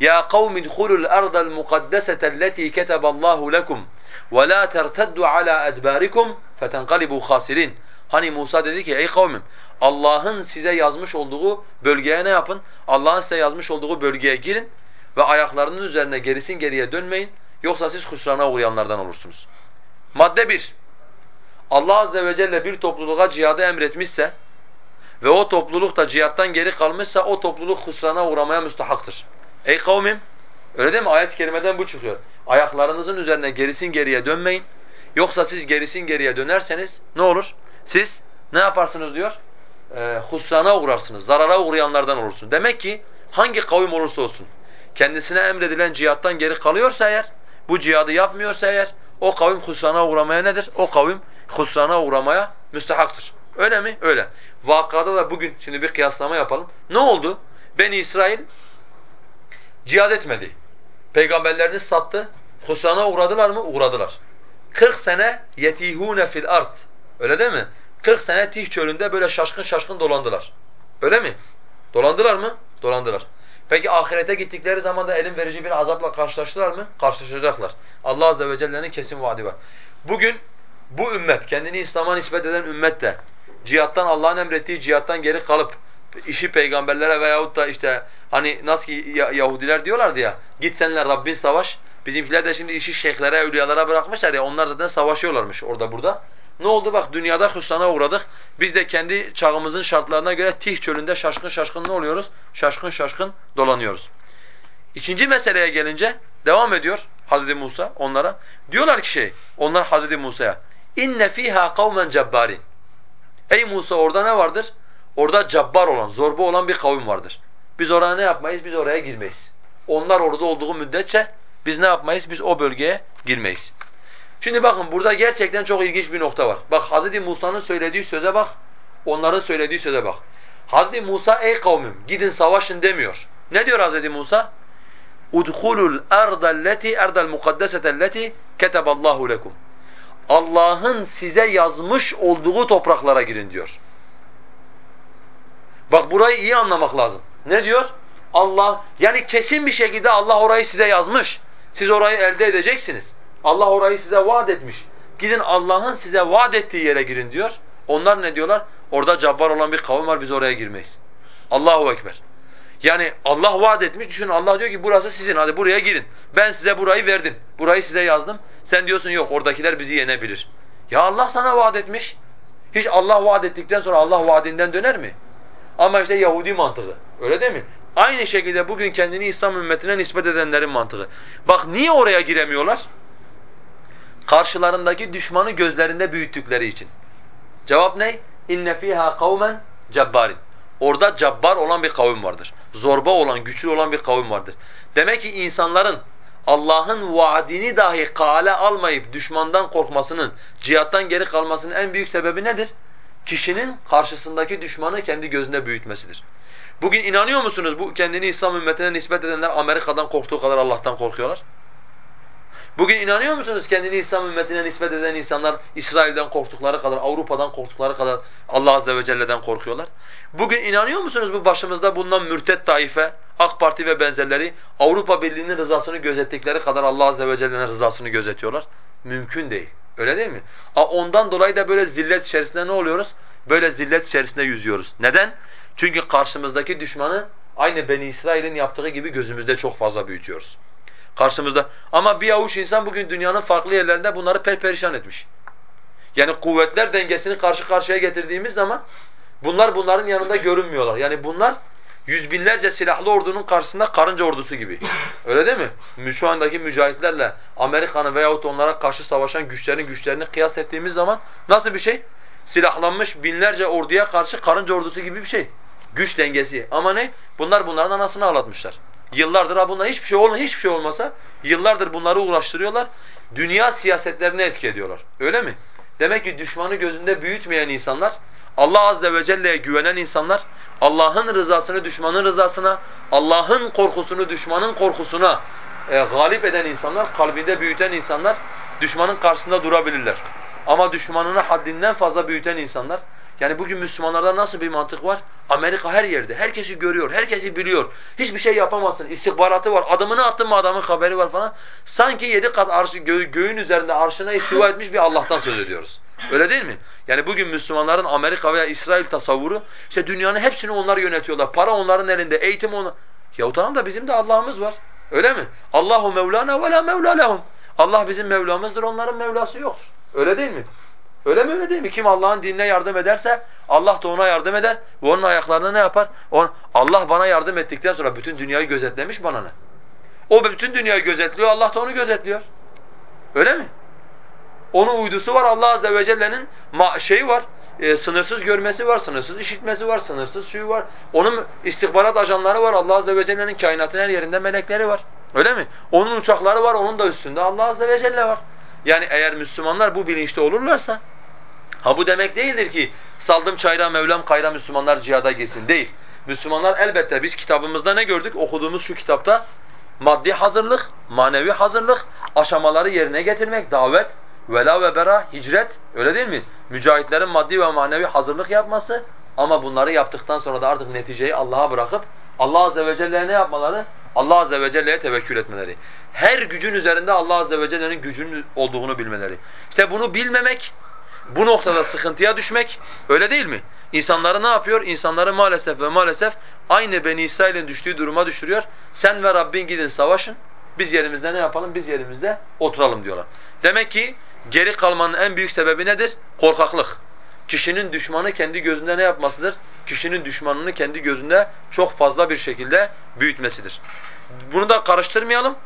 "Ya kavmi idhulul ardal mukaddesete allati ketaballahu lekum ve la terteddu ala adbarikum fetenqalibu khasirin." Hani Musa dedi ki: "Ey kavmim, Allah'ın size yazmış olduğu bölgeye ne yapın? Allah'ın size yazmış olduğu bölgeye girin ve ayaklarının üzerine gerisin geriye dönmeyin. Yoksa siz husrana uğrayanlardan olursunuz." Madde 1. Allah azze ve celle bir topluluğa cihadı emretmişse ve o topluluk da cihattan geri kalmışsa o topluluk husrana uğramaya müstahaktır. Ey kavmim! Öyle değil mi? Ayet-i kerimeden bu çıkıyor. Ayaklarınızın üzerine gerisin geriye dönmeyin. Yoksa siz gerisin geriye dönerseniz ne olur? Siz ne yaparsınız diyor? Ee, husrana uğrarsınız, zarara uğrayanlardan olursun. Demek ki hangi kavim olursa olsun kendisine emredilen cihattan geri kalıyorsa eğer, bu cihadı yapmıyorsa eğer o kavim husrana uğramaya nedir? O kavim husrana uğramaya müstehaktır. Öyle mi? Öyle. Vakada da bugün şimdi bir kıyaslama yapalım. Ne oldu? Beni İsrail cihad etmedi. Peygamberlerini sattı. Husrana uğradılar mı? Uğradılar. 40 sene yetihune fil ard. Öyle değil mi? 40 sene Tih çölünde böyle şaşkın şaşkın dolandılar. Öyle mi? Dolandılar mı? Dolandılar. Peki ahirete gittikleri zaman da elin verici bir azapla karşılaştılar mı? Karşılaşacaklar. Allah azze ve celle'nin kesin vaadi var. Bugün bu ümmet, kendini İslam'a nispet eden ümmet de cihattan Allah'ın emrettiği cihattan geri kalıp işi peygamberlere veyahut da işte hani nasıl ki Yahudiler diyorlardı ya git seninle Rabbin savaş. Bizimkiler de şimdi işi şeyhlere, evliyalara bırakmışlar ya onlar zaten savaşıyorlarmış orada burada. Ne oldu bak dünyada hüsrana uğradık. Biz de kendi çağımızın şartlarına göre Tih çölünde şaşkın şaşkın ne oluyoruz? Şaşkın şaşkın dolanıyoruz. İkinci meseleye gelince devam ediyor Hazreti Musa onlara. Diyorlar ki şey, onlar Hazreti Musa'ya inne fiha kavmen cebbarin. Ey Musa orada ne vardır? Orada cabbar olan, zorba olan bir kavim vardır. Biz oraya ne yapmayız? Biz oraya girmeyiz. Onlar orada olduğu müddetçe biz ne yapmayız? Biz o bölgeye girmeyiz. Şimdi bakın burada gerçekten çok ilginç bir nokta var. Bak Hz. Musa'nın söylediği söze bak, onların söylediği söze bak. Hz. Musa ey kavmim gidin savaşın demiyor. Ne diyor Hz. Musa? اُدْخُلُوا الْاَرْضَ الَّتِي اَرْضَ الْمُقَدَّسَةَ الَّتِي كَتَبَ اللّٰهُ لَكُمْ Allah'ın size yazmış olduğu topraklara girin diyor. Bak burayı iyi anlamak lazım. Ne diyor? Allah yani kesin bir şekilde Allah orayı size yazmış. Siz orayı elde edeceksiniz. Allah orayı size vaat etmiş. Gidin Allah'ın size vaat ettiği yere girin diyor. Onlar ne diyorlar? Orada cabbar olan bir kavim var biz oraya girmeyiz. Allahu ekber. Yani Allah vaat etmiş. Düşün Allah diyor ki burası sizin. Hadi buraya girin. Ben size burayı verdim. Burayı size yazdım. Sen diyorsun yok oradakiler bizi yenebilir. Ya Allah sana vaat etmiş. Hiç Allah vaat ettikten sonra Allah vaadinden döner mi? Ama işte Yahudi mantığı. Öyle değil mi? Aynı şekilde bugün kendini İslam ümmetine nispet edenlerin mantığı. Bak niye oraya giremiyorlar? Karşılarındaki düşmanı gözlerinde büyüttükleri için. Cevap ne? İnne fiha kavmen cebbarin. Orada cabbar olan bir kavim vardır. Zorba olan, güçlü olan bir kavim vardır. Demek ki insanların Allah'ın vaadini dahi kale almayıp düşmandan korkmasının, cihattan geri kalmasının en büyük sebebi nedir? Kişinin karşısındaki düşmanı kendi gözünde büyütmesidir. Bugün inanıyor musunuz bu kendini İslam ümmetine nispet edenler Amerika'dan korktuğu kadar Allah'tan korkuyorlar? Bugün inanıyor musunuz kendini İslam ümmetine nispet eden insanlar İsrail'den korktukları kadar, Avrupa'dan korktukları kadar Allah azze ve celle'den korkuyorlar? Bugün inanıyor musunuz bu başımızda bulunan mürtet taife, AK Parti ve benzerleri Avrupa Birliği'nin rızasını gözettikleri kadar Allah azze ve celle'nin rızasını gözetiyorlar? Mümkün değil. Öyle değil mi? Ondan dolayı da böyle zillet içerisinde ne oluyoruz? Böyle zillet içerisinde yüzüyoruz. Neden? Çünkü karşımızdaki düşmanı aynı Beni İsrail'in yaptığı gibi gözümüzde çok fazla büyütüyoruz. Karşımızda. Ama bir avuç insan bugün dünyanın farklı yerlerinde bunları perperişan etmiş. Yani kuvvetler dengesini karşı karşıya getirdiğimiz zaman Bunlar bunların yanında görünmüyorlar. Yani bunlar yüz binlerce silahlı ordunun karşısında karınca ordusu gibi. Öyle değil mi? Şu andaki mücahitlerle Amerika'nın veyahut onlara karşı savaşan güçlerin güçlerini kıyas ettiğimiz zaman nasıl bir şey? Silahlanmış binlerce orduya karşı karınca ordusu gibi bir şey. Güç dengesi. Ama ne? Bunlar bunların anasını ağlatmışlar. Yıllardır ha bunlar hiçbir şey olma hiçbir şey olmasa yıllardır bunları uğraştırıyorlar. Dünya siyasetlerine etki ediyorlar. Öyle mi? Demek ki düşmanı gözünde büyütmeyen insanlar, Allah azze ve celle'ye güvenen insanlar, Allah'ın rızasını düşmanın rızasına, Allah'ın korkusunu düşmanın korkusuna e, galip eden insanlar, kalbinde büyüten insanlar düşmanın karşısında durabilirler. Ama düşmanını haddinden fazla büyüten insanlar, yani bugün Müslümanlarda nasıl bir mantık var? Amerika her yerde, herkesi görüyor, herkesi biliyor. Hiçbir şey yapamazsın, istihbaratı var, adımını attın mı adamın haberi var falan. Sanki yedi kat arşı, gö göğün üzerinde arşına istiva etmiş bir Allah'tan söz ediyoruz. Öyle değil mi? Yani bugün Müslümanların Amerika veya İsrail tasavvuru, işte dünyanın hepsini onlar yönetiyorlar. Para onların elinde, eğitim onlar. Ya tamam da bizim de Allah'ımız var. Öyle mi? Allahu Mevlana ve la Mevla lehum. Allah bizim Mevlamızdır, onların Mevlası yoktur. Öyle değil mi? Öyle mi öyle değil mi? Kim Allah'ın dinine yardım ederse Allah da ona yardım eder ve onun ayaklarına ne yapar? O, Allah bana yardım ettikten sonra bütün dünyayı gözetlemiş bana ne? O bütün dünyayı gözetliyor, Allah da onu gözetliyor. Öyle mi? Onun uydusu var, Allah Azze ve Celle'nin şeyi var, e, sınırsız görmesi var, sınırsız işitmesi var, sınırsız şuyu var. Onun istihbarat ajanları var, Allah Azze ve Celle'nin kainatın her yerinde melekleri var. Öyle mi? Onun uçakları var, onun da üstünde Allah Azze ve Celle var. Yani eğer Müslümanlar bu bilinçte olurlarsa, ha bu demek değildir ki saldım çayrağı Mevlam kayra Müslümanlar cihada girsin. Değil. Müslümanlar elbette biz kitabımızda ne gördük? Okuduğumuz şu kitapta maddi hazırlık, manevi hazırlık, aşamaları yerine getirmek, davet, vela ve bera, hicret öyle değil mi? Mücahitlerin maddi ve manevi hazırlık yapması ama bunları yaptıktan sonra da artık neticeyi Allah'a bırakıp Allah azze ve celle'ye ne yapmaları? Allah azze ve celle'ye tevekkül etmeleri. Her gücün üzerinde Allah azze ve celle'nin gücünün olduğunu bilmeleri. İşte bunu bilmemek, bu noktada sıkıntıya düşmek öyle değil mi? İnsanları ne yapıyor? İnsanları maalesef ve maalesef aynı Beni İsrail'in düştüğü duruma düşürüyor. Sen ve Rabbin gidin savaşın. Biz yerimizde ne yapalım? Biz yerimizde oturalım diyorlar. Demek ki geri kalmanın en büyük sebebi nedir? Korkaklık. Kişinin düşmanı kendi gözünde ne yapmasıdır? Kişinin düşmanını kendi gözünde çok fazla bir şekilde büyütmesidir. Bunu da karıştırmayalım.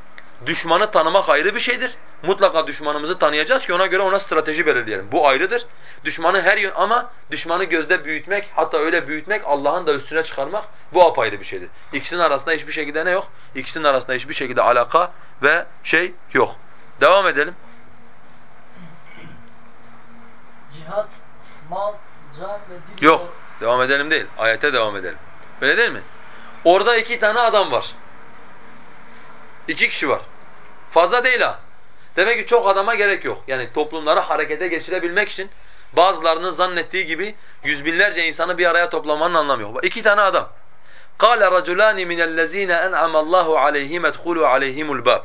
Düşmanı tanımak ayrı bir şeydir. Mutlaka düşmanımızı tanıyacağız ki ona göre ona strateji belirleyelim. Bu ayrıdır. Düşmanı her yön ama düşmanı gözde büyütmek hatta öyle büyütmek Allah'ın da üstüne çıkarmak bu apayrı bir şeydir. İkisinin arasında hiçbir şekilde ne yok? İkisinin arasında hiçbir şekilde alaka ve şey yok. Devam edelim. Cihat, mal, can ve dil Yok. Devam edelim değil. Ayete devam edelim. Öyle değil mi? Orada iki tane adam var. İki kişi var. Fazla değil ha. Demek ki çok adama gerek yok. Yani toplumları harekete geçirebilmek için bazılarının zannettiği gibi yüz binlerce insanı bir araya toplamanın anlamı yok. Bak, İki tane adam. قَالَ رَجُلَانِ مِنَ الَّذ۪ينَ اَنْعَمَ اللّٰهُ عَلَيْهِمْ اَدْخُلُوا عَلَيْهِمُ الْبَابِ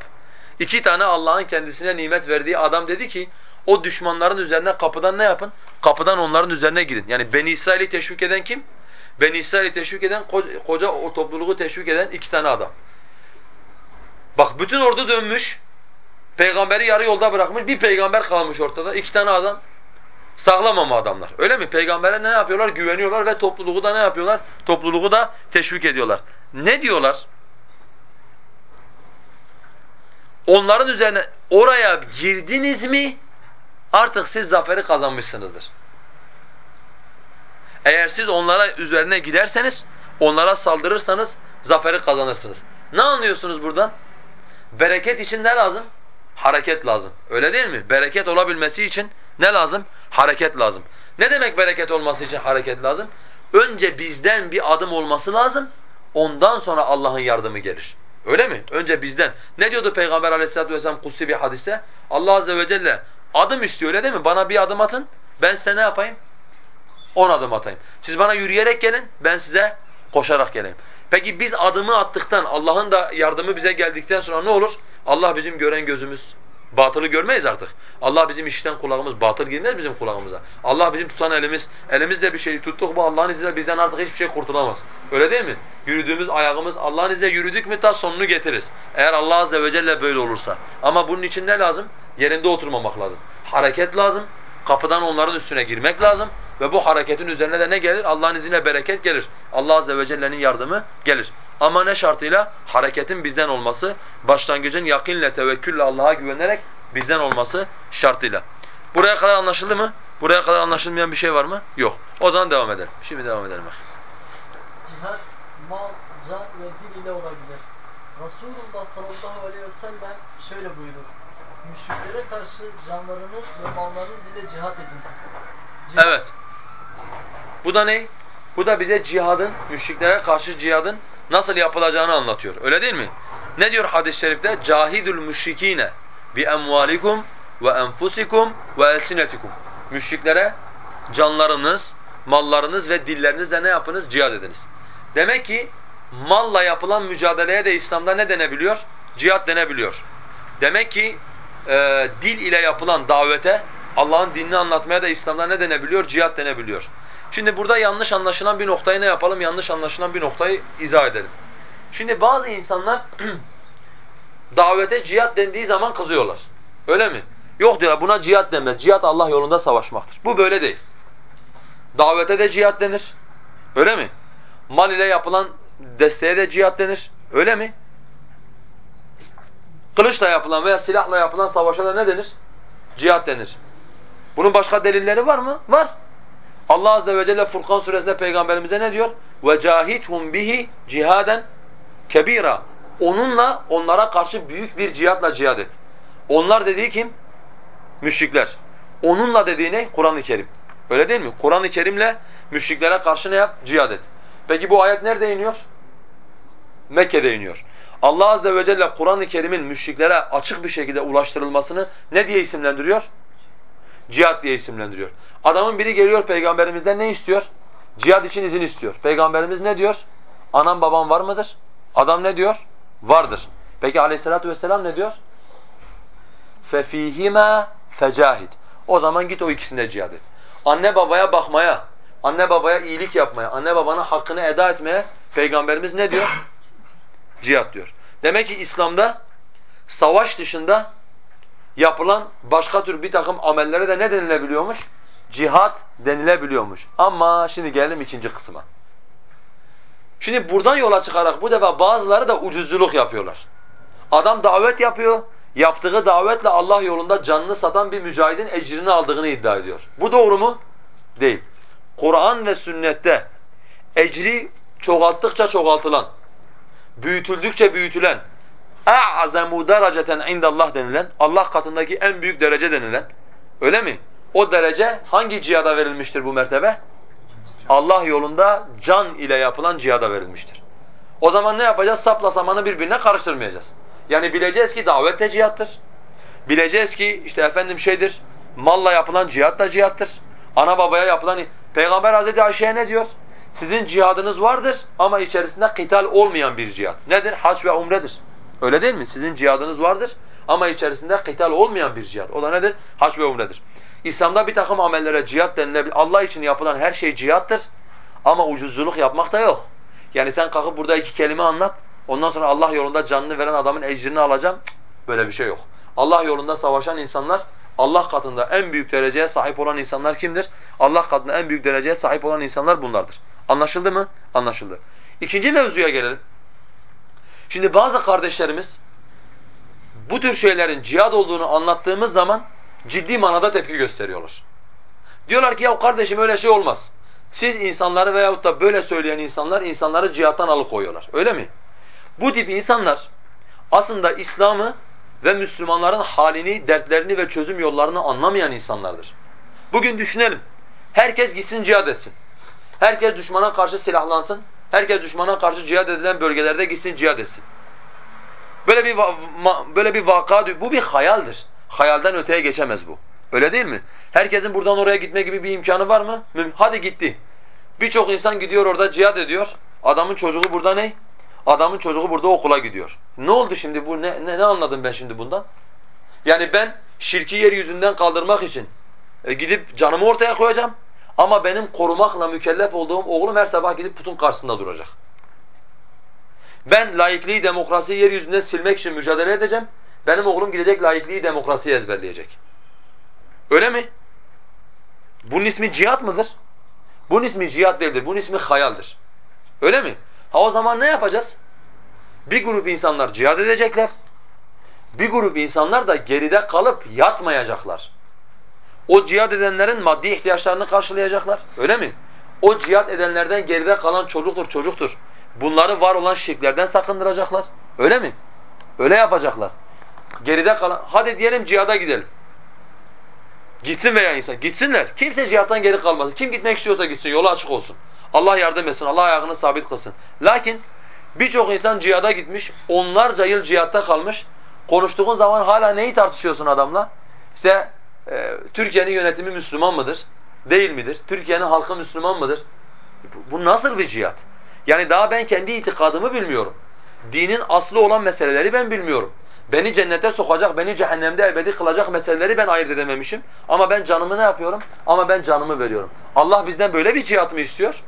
İki tane Allah'ın kendisine nimet verdiği adam dedi ki, o düşmanların üzerine kapıdan ne yapın? Kapıdan onların üzerine girin. Yani Beni İsrail'i teşvik eden kim? Beni İsrail'i teşvik eden, koca, koca o topluluğu teşvik eden iki tane adam. Bak bütün ordu dönmüş, peygamberi yarı yolda bırakmış, bir peygamber kalmış ortada, iki tane adam. Sağlam ama adamlar. Öyle mi? Peygambere ne yapıyorlar? Güveniyorlar ve topluluğu da ne yapıyorlar? Topluluğu da teşvik ediyorlar. Ne diyorlar? Onların üzerine oraya girdiniz mi artık siz zaferi kazanmışsınızdır. Eğer siz onlara üzerine girerseniz, onlara saldırırsanız zaferi kazanırsınız. Ne anlıyorsunuz buradan? Bereket için ne lazım? Hareket lazım. Öyle değil mi? Bereket olabilmesi için ne lazım? Hareket lazım. Ne demek bereket olması için hareket lazım? Önce bizden bir adım olması lazım. Ondan sonra Allah'ın yardımı gelir. Öyle mi? Önce bizden. Ne diyordu Peygamber aleyhissalatu vesselam kutsi bir hadise? Allah azze ve celle adım istiyor öyle değil mi? Bana bir adım atın. Ben size ne yapayım? On adım atayım. Siz bana yürüyerek gelin. Ben size koşarak geleyim. Peki biz adımı attıktan, Allah'ın da yardımı bize geldikten sonra ne olur? Allah bizim gören gözümüz. Batılı görmeyiz artık. Allah bizim işiten kulağımız, batıl girmez bizim kulağımıza. Allah bizim tutan elimiz, elimizle bir şey tuttuk bu Allah'ın izniyle bizden artık hiçbir şey kurtulamaz. Öyle değil mi? Yürüdüğümüz ayağımız Allah'ın izniyle yürüdük mü ta sonunu getiririz. Eğer Allah azze ve celle böyle olursa. Ama bunun için ne lazım? Yerinde oturmamak lazım. Hareket lazım. Kapıdan onların üstüne girmek lazım. Ve bu hareketin üzerine de ne gelir? Allah'ın izniyle bereket gelir. Allah azze ve celle'nin yardımı gelir. Ama ne şartıyla? Hareketin bizden olması, başlangıcın yakinle, tevekkülle Allah'a güvenerek bizden olması şartıyla. Buraya kadar anlaşıldı mı? Buraya kadar anlaşılmayan bir şey var mı? Yok. O zaman devam edelim. Şimdi devam edelim. Cihat, mal, can ve dil ile olabilir. Resulullah sallallahu aleyhi ve sellem şöyle buyurur. Müşriklere karşı canlarınız ve mallarınız ile cihat edin. Cihat- Evet. Bu da ne? Bu da bize cihadın, müşriklere karşı cihadın nasıl yapılacağını anlatıyor. Öyle değil mi? Ne diyor hadis-i şerifte? Cahidul müşrikine bi emvalikum ve enfusikum ve elsinetikum. Müşriklere canlarınız, mallarınız ve dillerinizle ne yapınız? Cihad ediniz. Demek ki malla yapılan mücadeleye de İslam'da ne denebiliyor? Cihad denebiliyor. Demek ki e, dil ile yapılan davete, Allah'ın dinini anlatmaya da İslam'da ne denebiliyor? Cihat denebiliyor. Şimdi burada yanlış anlaşılan bir noktayı ne yapalım? Yanlış anlaşılan bir noktayı izah edelim. Şimdi bazı insanlar davete cihat dendiği zaman kızıyorlar. Öyle mi? Yok diyorlar buna cihat denmez. Cihat Allah yolunda savaşmaktır. Bu böyle değil. Davete de cihat denir. Öyle mi? Mal ile yapılan desteğe de cihat denir. Öyle mi? Kılıçla yapılan veya silahla yapılan savaşa da ne denir? Cihat denir. Bunun başka delilleri var mı? Var. Allah azze ve celle Furkan suresinde peygamberimize ne diyor? وَجَاهِدْهُمْ bihi cihaden kebira. Onunla onlara karşı büyük bir cihatla cihad et. Onlar dediği kim? Müşrikler. Onunla dediği ne? Kur'an-ı Kerim. Öyle değil mi? Kur'an-ı Kerim'le müşriklere karşı ne yap? Cihad et. Peki bu ayet nerede iniyor? Mekke'de iniyor. Allah azze ve celle Kur'an-ı Kerim'in müşriklere açık bir şekilde ulaştırılmasını ne diye isimlendiriyor? Cihat diye isimlendiriyor. Adamın biri geliyor peygamberimizden ne istiyor? Cihad için izin istiyor. Peygamberimiz ne diyor? Anam babam var mıdır? Adam ne diyor? Vardır. Peki aleyhissalatu vesselam ne diyor? فَف۪يهِمَا fecahid. O zaman git o ikisinde cihad et. Anne babaya bakmaya, anne babaya iyilik yapmaya, anne babanın hakkını eda etmeye Peygamberimiz ne diyor? Cihat diyor. Demek ki İslam'da savaş dışında yapılan başka tür bir takım amellere de ne denilebiliyormuş? Cihat denilebiliyormuş. Ama şimdi gelelim ikinci kısma. Şimdi buradan yola çıkarak bu defa bazıları da ucuzculuk yapıyorlar. Adam davet yapıyor, yaptığı davetle Allah yolunda canını satan bir mücahidin ecrini aldığını iddia ediyor. Bu doğru mu? Değil. Kur'an ve sünnette ecri çoğalttıkça çoğaltılan, büyütüldükçe büyütülen, اَعْزَمُ dereceten indallah denilen, Allah katındaki en büyük derece denilen, öyle mi? O derece hangi cihada verilmiştir bu mertebe? Allah yolunda can ile yapılan cihada verilmiştir. O zaman ne yapacağız? Sapla samanı birbirine karıştırmayacağız. Yani bileceğiz ki davet de cihattır. Bileceğiz ki işte efendim şeydir, malla yapılan cihat da cihattır. Ana babaya yapılan... Peygamber Hazreti Ayşe'ye ne diyor? Sizin cihadınız vardır ama içerisinde kıtal olmayan bir cihat. Nedir? Hac ve umredir. Öyle değil mi? Sizin cihadınız vardır ama içerisinde kıtal olmayan bir cihat. O da nedir? Hac ve umredir. İslam'da bir takım amellere cihat denilebilir. Allah için yapılan her şey cihattır ama ucuzculuk yapmak da yok. Yani sen kalkıp burada iki kelime anlat, ondan sonra Allah yolunda canını veren adamın ecrini alacağım. Böyle bir şey yok. Allah yolunda savaşan insanlar, Allah katında en büyük dereceye sahip olan insanlar kimdir? Allah katında en büyük dereceye sahip olan insanlar bunlardır. Anlaşıldı mı? Anlaşıldı. İkinci mevzuya gelelim. Şimdi bazı kardeşlerimiz bu tür şeylerin cihad olduğunu anlattığımız zaman ciddi manada tepki gösteriyorlar. Diyorlar ki ya kardeşim öyle şey olmaz. Siz insanları veyahut da böyle söyleyen insanlar insanları cihattan alıkoyuyorlar. Öyle mi? Bu tip insanlar aslında İslam'ı ve Müslümanların halini, dertlerini ve çözüm yollarını anlamayan insanlardır. Bugün düşünelim. Herkes gitsin cihad etsin. Herkes düşmana karşı silahlansın. Herkes düşmana karşı cihad edilen bölgelerde gitsin cihad etsin. Böyle bir böyle bir vaka bu bir hayaldir. Hayalden öteye geçemez bu. Öyle değil mi? Herkesin buradan oraya gitme gibi bir imkanı var mı? Hadi gitti. Birçok insan gidiyor orada cihad ediyor. Adamın çocuğu burada ne? Adamın çocuğu burada okula gidiyor. Ne oldu şimdi bu? Ne, ne, ne anladım ben şimdi bundan? Yani ben şirki yeryüzünden kaldırmak için e, gidip canımı ortaya koyacağım. Ama benim korumakla mükellef olduğum oğlum her sabah gidip putun karşısında duracak. Ben laikliği, demokrasiyi yeryüzünden silmek için mücadele edeceğim. Benim oğlum gidecek laikliği, demokrasiyi ezberleyecek. Öyle mi? Bunun ismi cihat mıdır? Bunun ismi cihat değildir. Bunun ismi hayaldir. Öyle mi? Ha o zaman ne yapacağız? Bir grup insanlar cihad edecekler. Bir grup insanlar da geride kalıp yatmayacaklar. O cihad edenlerin maddi ihtiyaçlarını karşılayacaklar. Öyle mi? O cihad edenlerden geride kalan çocuktur, çocuktur. Bunları var olan şirklerden sakındıracaklar. Öyle mi? Öyle yapacaklar. Geride kalan, hadi diyelim cihada gidelim. Gitsin veya insan, gitsinler. Kimse cihattan geri kalmasın. Kim gitmek istiyorsa gitsin, yolu açık olsun. Allah yardım etsin, Allah ayağını sabit kılsın. Lakin birçok insan cihada gitmiş, onlarca yıl cihatta kalmış. Konuştuğun zaman hala neyi tartışıyorsun adamla? İşte e, Türkiye'nin yönetimi Müslüman mıdır? Değil midir? Türkiye'nin halkı Müslüman mıdır? Bu- nasıl bir cihat? Yani daha ben kendi itikadımı bilmiyorum. Dinin aslı olan meseleleri ben bilmiyorum. Beni cennete sokacak, beni cehennemde ebedi kılacak meseleleri ben ayırt edememişim. Ama ben canımı ne yapıyorum? Ama ben canımı veriyorum. Allah bizden böyle bir cihat mı istiyor?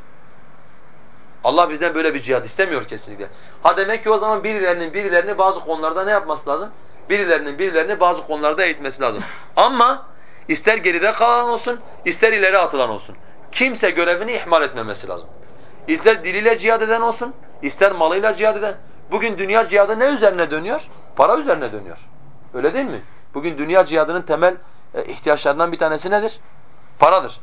Allah bizden böyle bir cihat istemiyor kesinlikle. Ha demek ki o zaman birilerinin birilerini bazı konularda ne yapması lazım? Birilerinin birilerini bazı konularda eğitmesi lazım. Ama ister geride kalan olsun, ister ileri atılan olsun. Kimse görevini ihmal etmemesi lazım. İster diliyle cihad eden olsun, ister malıyla cihad eden. Bugün dünya cihadı ne üzerine dönüyor? Para üzerine dönüyor. Öyle değil mi? Bugün dünya cihadının temel e, ihtiyaçlarından bir tanesi nedir? Paradır.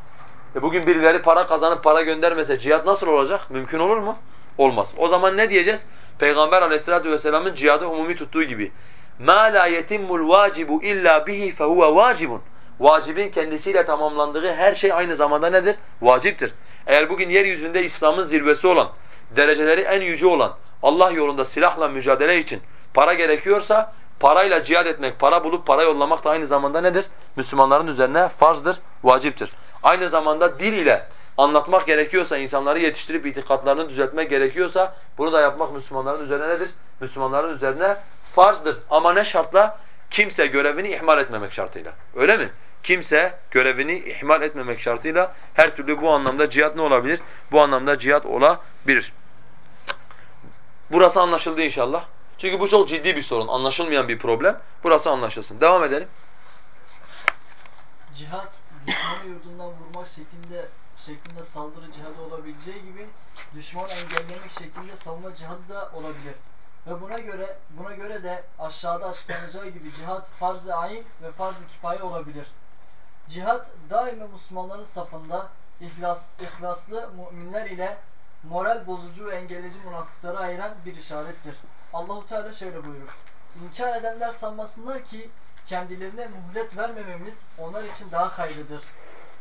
E bugün birileri para kazanıp para göndermese cihat nasıl olacak? Mümkün olur mu? Olmaz. O zaman ne diyeceğiz? Peygamber aleyhissalatu vesselamın cihadı umumi tuttuğu gibi. مَا لَا يَتِمُّ الْوَاجِبُ اِلَّا بِهِ فَهُوَ وَاجِبٌ Vacibin kendisiyle tamamlandığı her şey aynı zamanda nedir? Vaciptir. Eğer bugün yeryüzünde İslam'ın zirvesi olan, dereceleri en yüce olan, Allah yolunda silahla mücadele için para gerekiyorsa, parayla cihad etmek, para bulup para yollamak da aynı zamanda nedir? Müslümanların üzerine farzdır, vaciptir. Aynı zamanda dil ile anlatmak gerekiyorsa, insanları yetiştirip itikatlarını düzeltmek gerekiyorsa, bunu da yapmak Müslümanların üzerine nedir? Müslümanların üzerine farzdır. Ama ne şartla? Kimse görevini ihmal etmemek şartıyla. Öyle mi? Kimse görevini ihmal etmemek şartıyla her türlü bu anlamda cihat ne olabilir? Bu anlamda cihat olabilir. Burası anlaşıldı inşallah. Çünkü bu çok ciddi bir sorun, anlaşılmayan bir problem. Burası anlaşılsın. Devam edelim. Cihat, düşmanı yurdundan vurmak şeklinde şeklinde saldırı cihadı olabileceği gibi düşmanı engellemek şeklinde savunma cihadı da olabilir. Ve buna göre buna göre de aşağıda açıklanacağı gibi cihat farz-ı ayn ve farz-ı kifaye olabilir. Cihat daima Müslümanların safında ihlas, ihlaslı müminler ile moral bozucu ve engelleyici münafıkları ayıran bir işarettir. Allahu Teala şöyle buyurur. İnkar edenler sanmasınlar ki kendilerine mühlet vermememiz onlar için daha hayırlıdır.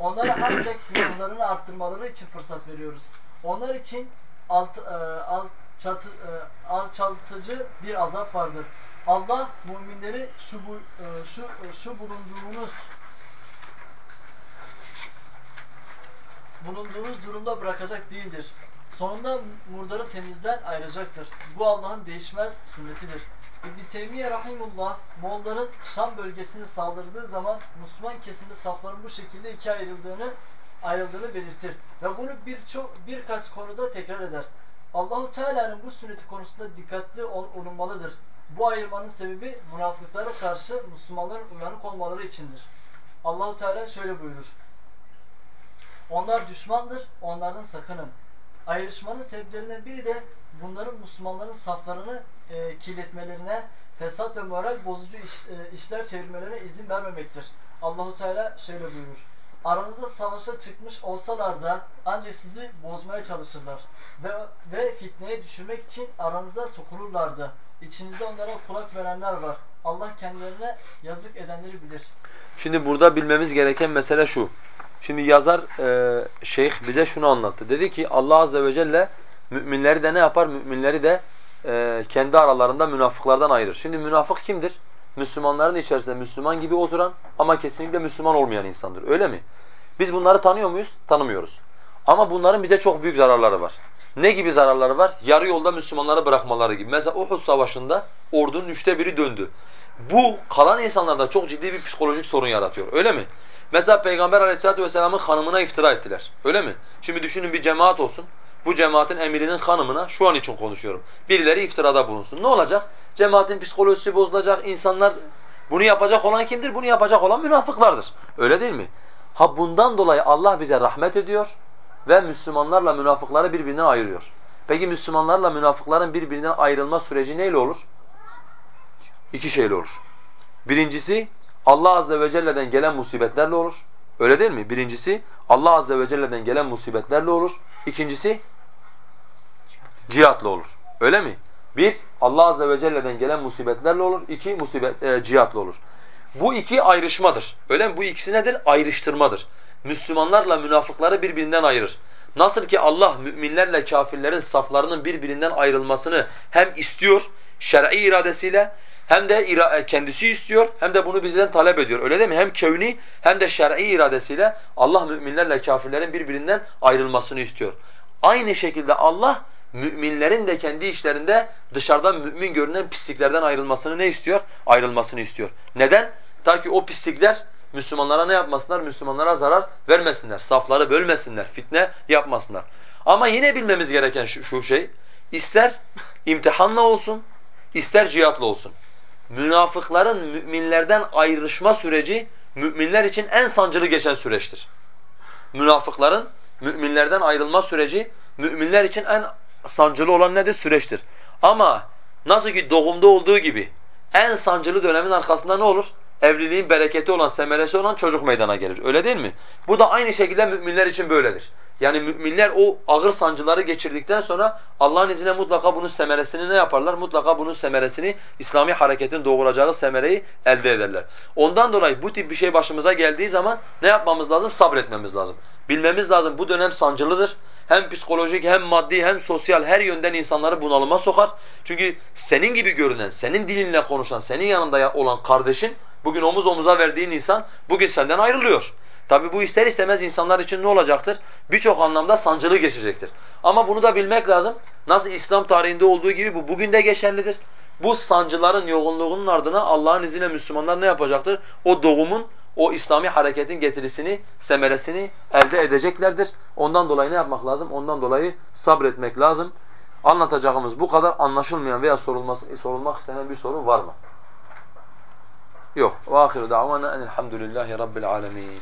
Onlara ancak günahlarını arttırmaları için fırsat veriyoruz. Onlar için alt, e, alt, çatı, e, alçaltıcı bir azap vardır. Allah müminleri şu bu, e, şu e, şu bulunduğunuz bulunduğunuz durumda bırakacak değildir. Sonunda murdarı temizden ayıracaktır. Bu Allah'ın değişmez sünnetidir. İbn Teymiye rahimullah Moğolların Şam bölgesini saldırdığı zaman Müslüman kesimde safların bu şekilde ikiye ayrıldığını ayrıldığını belirtir ve bunu birçok birkaç konuda tekrar eder. Allahu Teala'nın bu sünneti konusunda dikkatli ol, olunmalıdır. Bu ayırmanın sebebi münafıklara karşı Müslümanların uyanık olmaları içindir. Allahu Teala şöyle buyurur. Onlar düşmandır, onlardan sakının. Ayrışmanın sebeplerinden biri de bunların Müslümanların saflarını e, kirletmelerine, fesat ve moral bozucu iş, e, işler çevirmelerine izin vermemektir. Allahu Teala şöyle buyurur. Aranızda savaşa çıkmış olsalar da ancak sizi bozmaya çalışırlar ve ve fitneye düşürmek için aranıza sokulurlardı. İçinizde onlara kulak verenler var. Allah kendilerine yazık edenleri bilir. Şimdi burada bilmemiz gereken mesele şu. Şimdi yazar e, şeyh bize şunu anlattı. Dedi ki Allah azze ve celle müminleri de ne yapar? Müminleri de e, kendi aralarında münafıklardan ayırır. Şimdi münafık kimdir? Müslümanların içerisinde Müslüman gibi oturan ama kesinlikle Müslüman olmayan insandır. Öyle mi? Biz bunları tanıyor muyuz? Tanımıyoruz. Ama bunların bize çok büyük zararları var. Ne gibi zararları var? Yarı yolda Müslümanları bırakmaları gibi. Mesela Uhud savaşında ordunun üçte biri döndü. Bu kalan insanlarda çok ciddi bir psikolojik sorun yaratıyor. Öyle mi? Mesela Peygamber Aleyhisselatü vesselamın hanımına iftira ettiler. Öyle mi? Şimdi düşünün bir cemaat olsun. Bu cemaatin emirinin hanımına şu an için konuşuyorum. Birileri iftirada bulunsun. Ne olacak? Cemaatin psikolojisi bozulacak. İnsanlar bunu yapacak olan kimdir? Bunu yapacak olan münafıklardır. Öyle değil mi? Ha bundan dolayı Allah bize rahmet ediyor ve Müslümanlarla münafıkları birbirinden ayırıyor. Peki Müslümanlarla münafıkların birbirinden ayrılma süreci neyle olur? İki şeyle olur. Birincisi Allah azze ve celle'den gelen musibetlerle olur. Öyle değil mi? Birincisi Allah azze ve celle'den gelen musibetlerle olur. İkincisi cihatla olur. Öyle mi? Bir, Allah azze ve celle'den gelen musibetlerle olur. İki, musibet, e, cihatla olur. Bu iki ayrışmadır. Öyle mi? Bu ikisi nedir? Ayrıştırmadır. Müslümanlarla münafıkları birbirinden ayırır. Nasıl ki Allah müminlerle kafirlerin saflarının birbirinden ayrılmasını hem istiyor şer'i iradesiyle hem de e, kendisi istiyor hem de bunu bizden talep ediyor. Öyle değil mi? Hem kevni hem de şer'i iradesiyle Allah müminlerle kafirlerin birbirinden ayrılmasını istiyor. Aynı şekilde Allah müminlerin de kendi işlerinde dışarıdan mümin görünen pisliklerden ayrılmasını ne istiyor? Ayrılmasını istiyor. Neden? Ta ki o pislikler Müslümanlara ne yapmasınlar? Müslümanlara zarar vermesinler. Safları bölmesinler. Fitne yapmasınlar. Ama yine bilmemiz gereken şu, şu şey, ister imtihanla olsun, ister cihatla olsun. Münafıkların müminlerden ayrışma süreci müminler için en sancılı geçen süreçtir. Münafıkların müminlerden ayrılma süreci müminler için en sancılı olan nedir? Süreçtir. Ama nasıl ki doğumda olduğu gibi en sancılı dönemin arkasında ne olur? Evliliğin bereketi olan, semeresi olan çocuk meydana gelir. Öyle değil mi? Bu da aynı şekilde müminler için böyledir. Yani müminler o ağır sancıları geçirdikten sonra Allah'ın izniyle mutlaka bunun semeresini ne yaparlar? Mutlaka bunun semeresini, İslami hareketin doğuracağı semereyi elde ederler. Ondan dolayı bu tip bir şey başımıza geldiği zaman ne yapmamız lazım? Sabretmemiz lazım. Bilmemiz lazım bu dönem sancılıdır. Hem psikolojik hem maddi hem sosyal her yönden insanları bunalıma sokar. Çünkü senin gibi görünen, senin dilinle konuşan, senin yanında olan kardeşin bugün omuz omuza verdiğin insan bugün senden ayrılıyor. Tabi bu ister istemez insanlar için ne olacaktır? Birçok anlamda sancılı geçecektir. Ama bunu da bilmek lazım. Nasıl İslam tarihinde olduğu gibi bu bugün de geçerlidir. Bu sancıların yoğunluğunun ardına Allah'ın izniyle Müslümanlar ne yapacaktır? O doğumun, o İslami hareketin getirisini, semeresini elde edeceklerdir. Ondan dolayı ne yapmak lazım? Ondan dolayı sabretmek lazım. Anlatacağımız bu kadar anlaşılmayan veya sorulması, sorulmak istenen bir sorun var mı? Yok. Ve ahiru davana enelhamdülillahi rabbil alemin.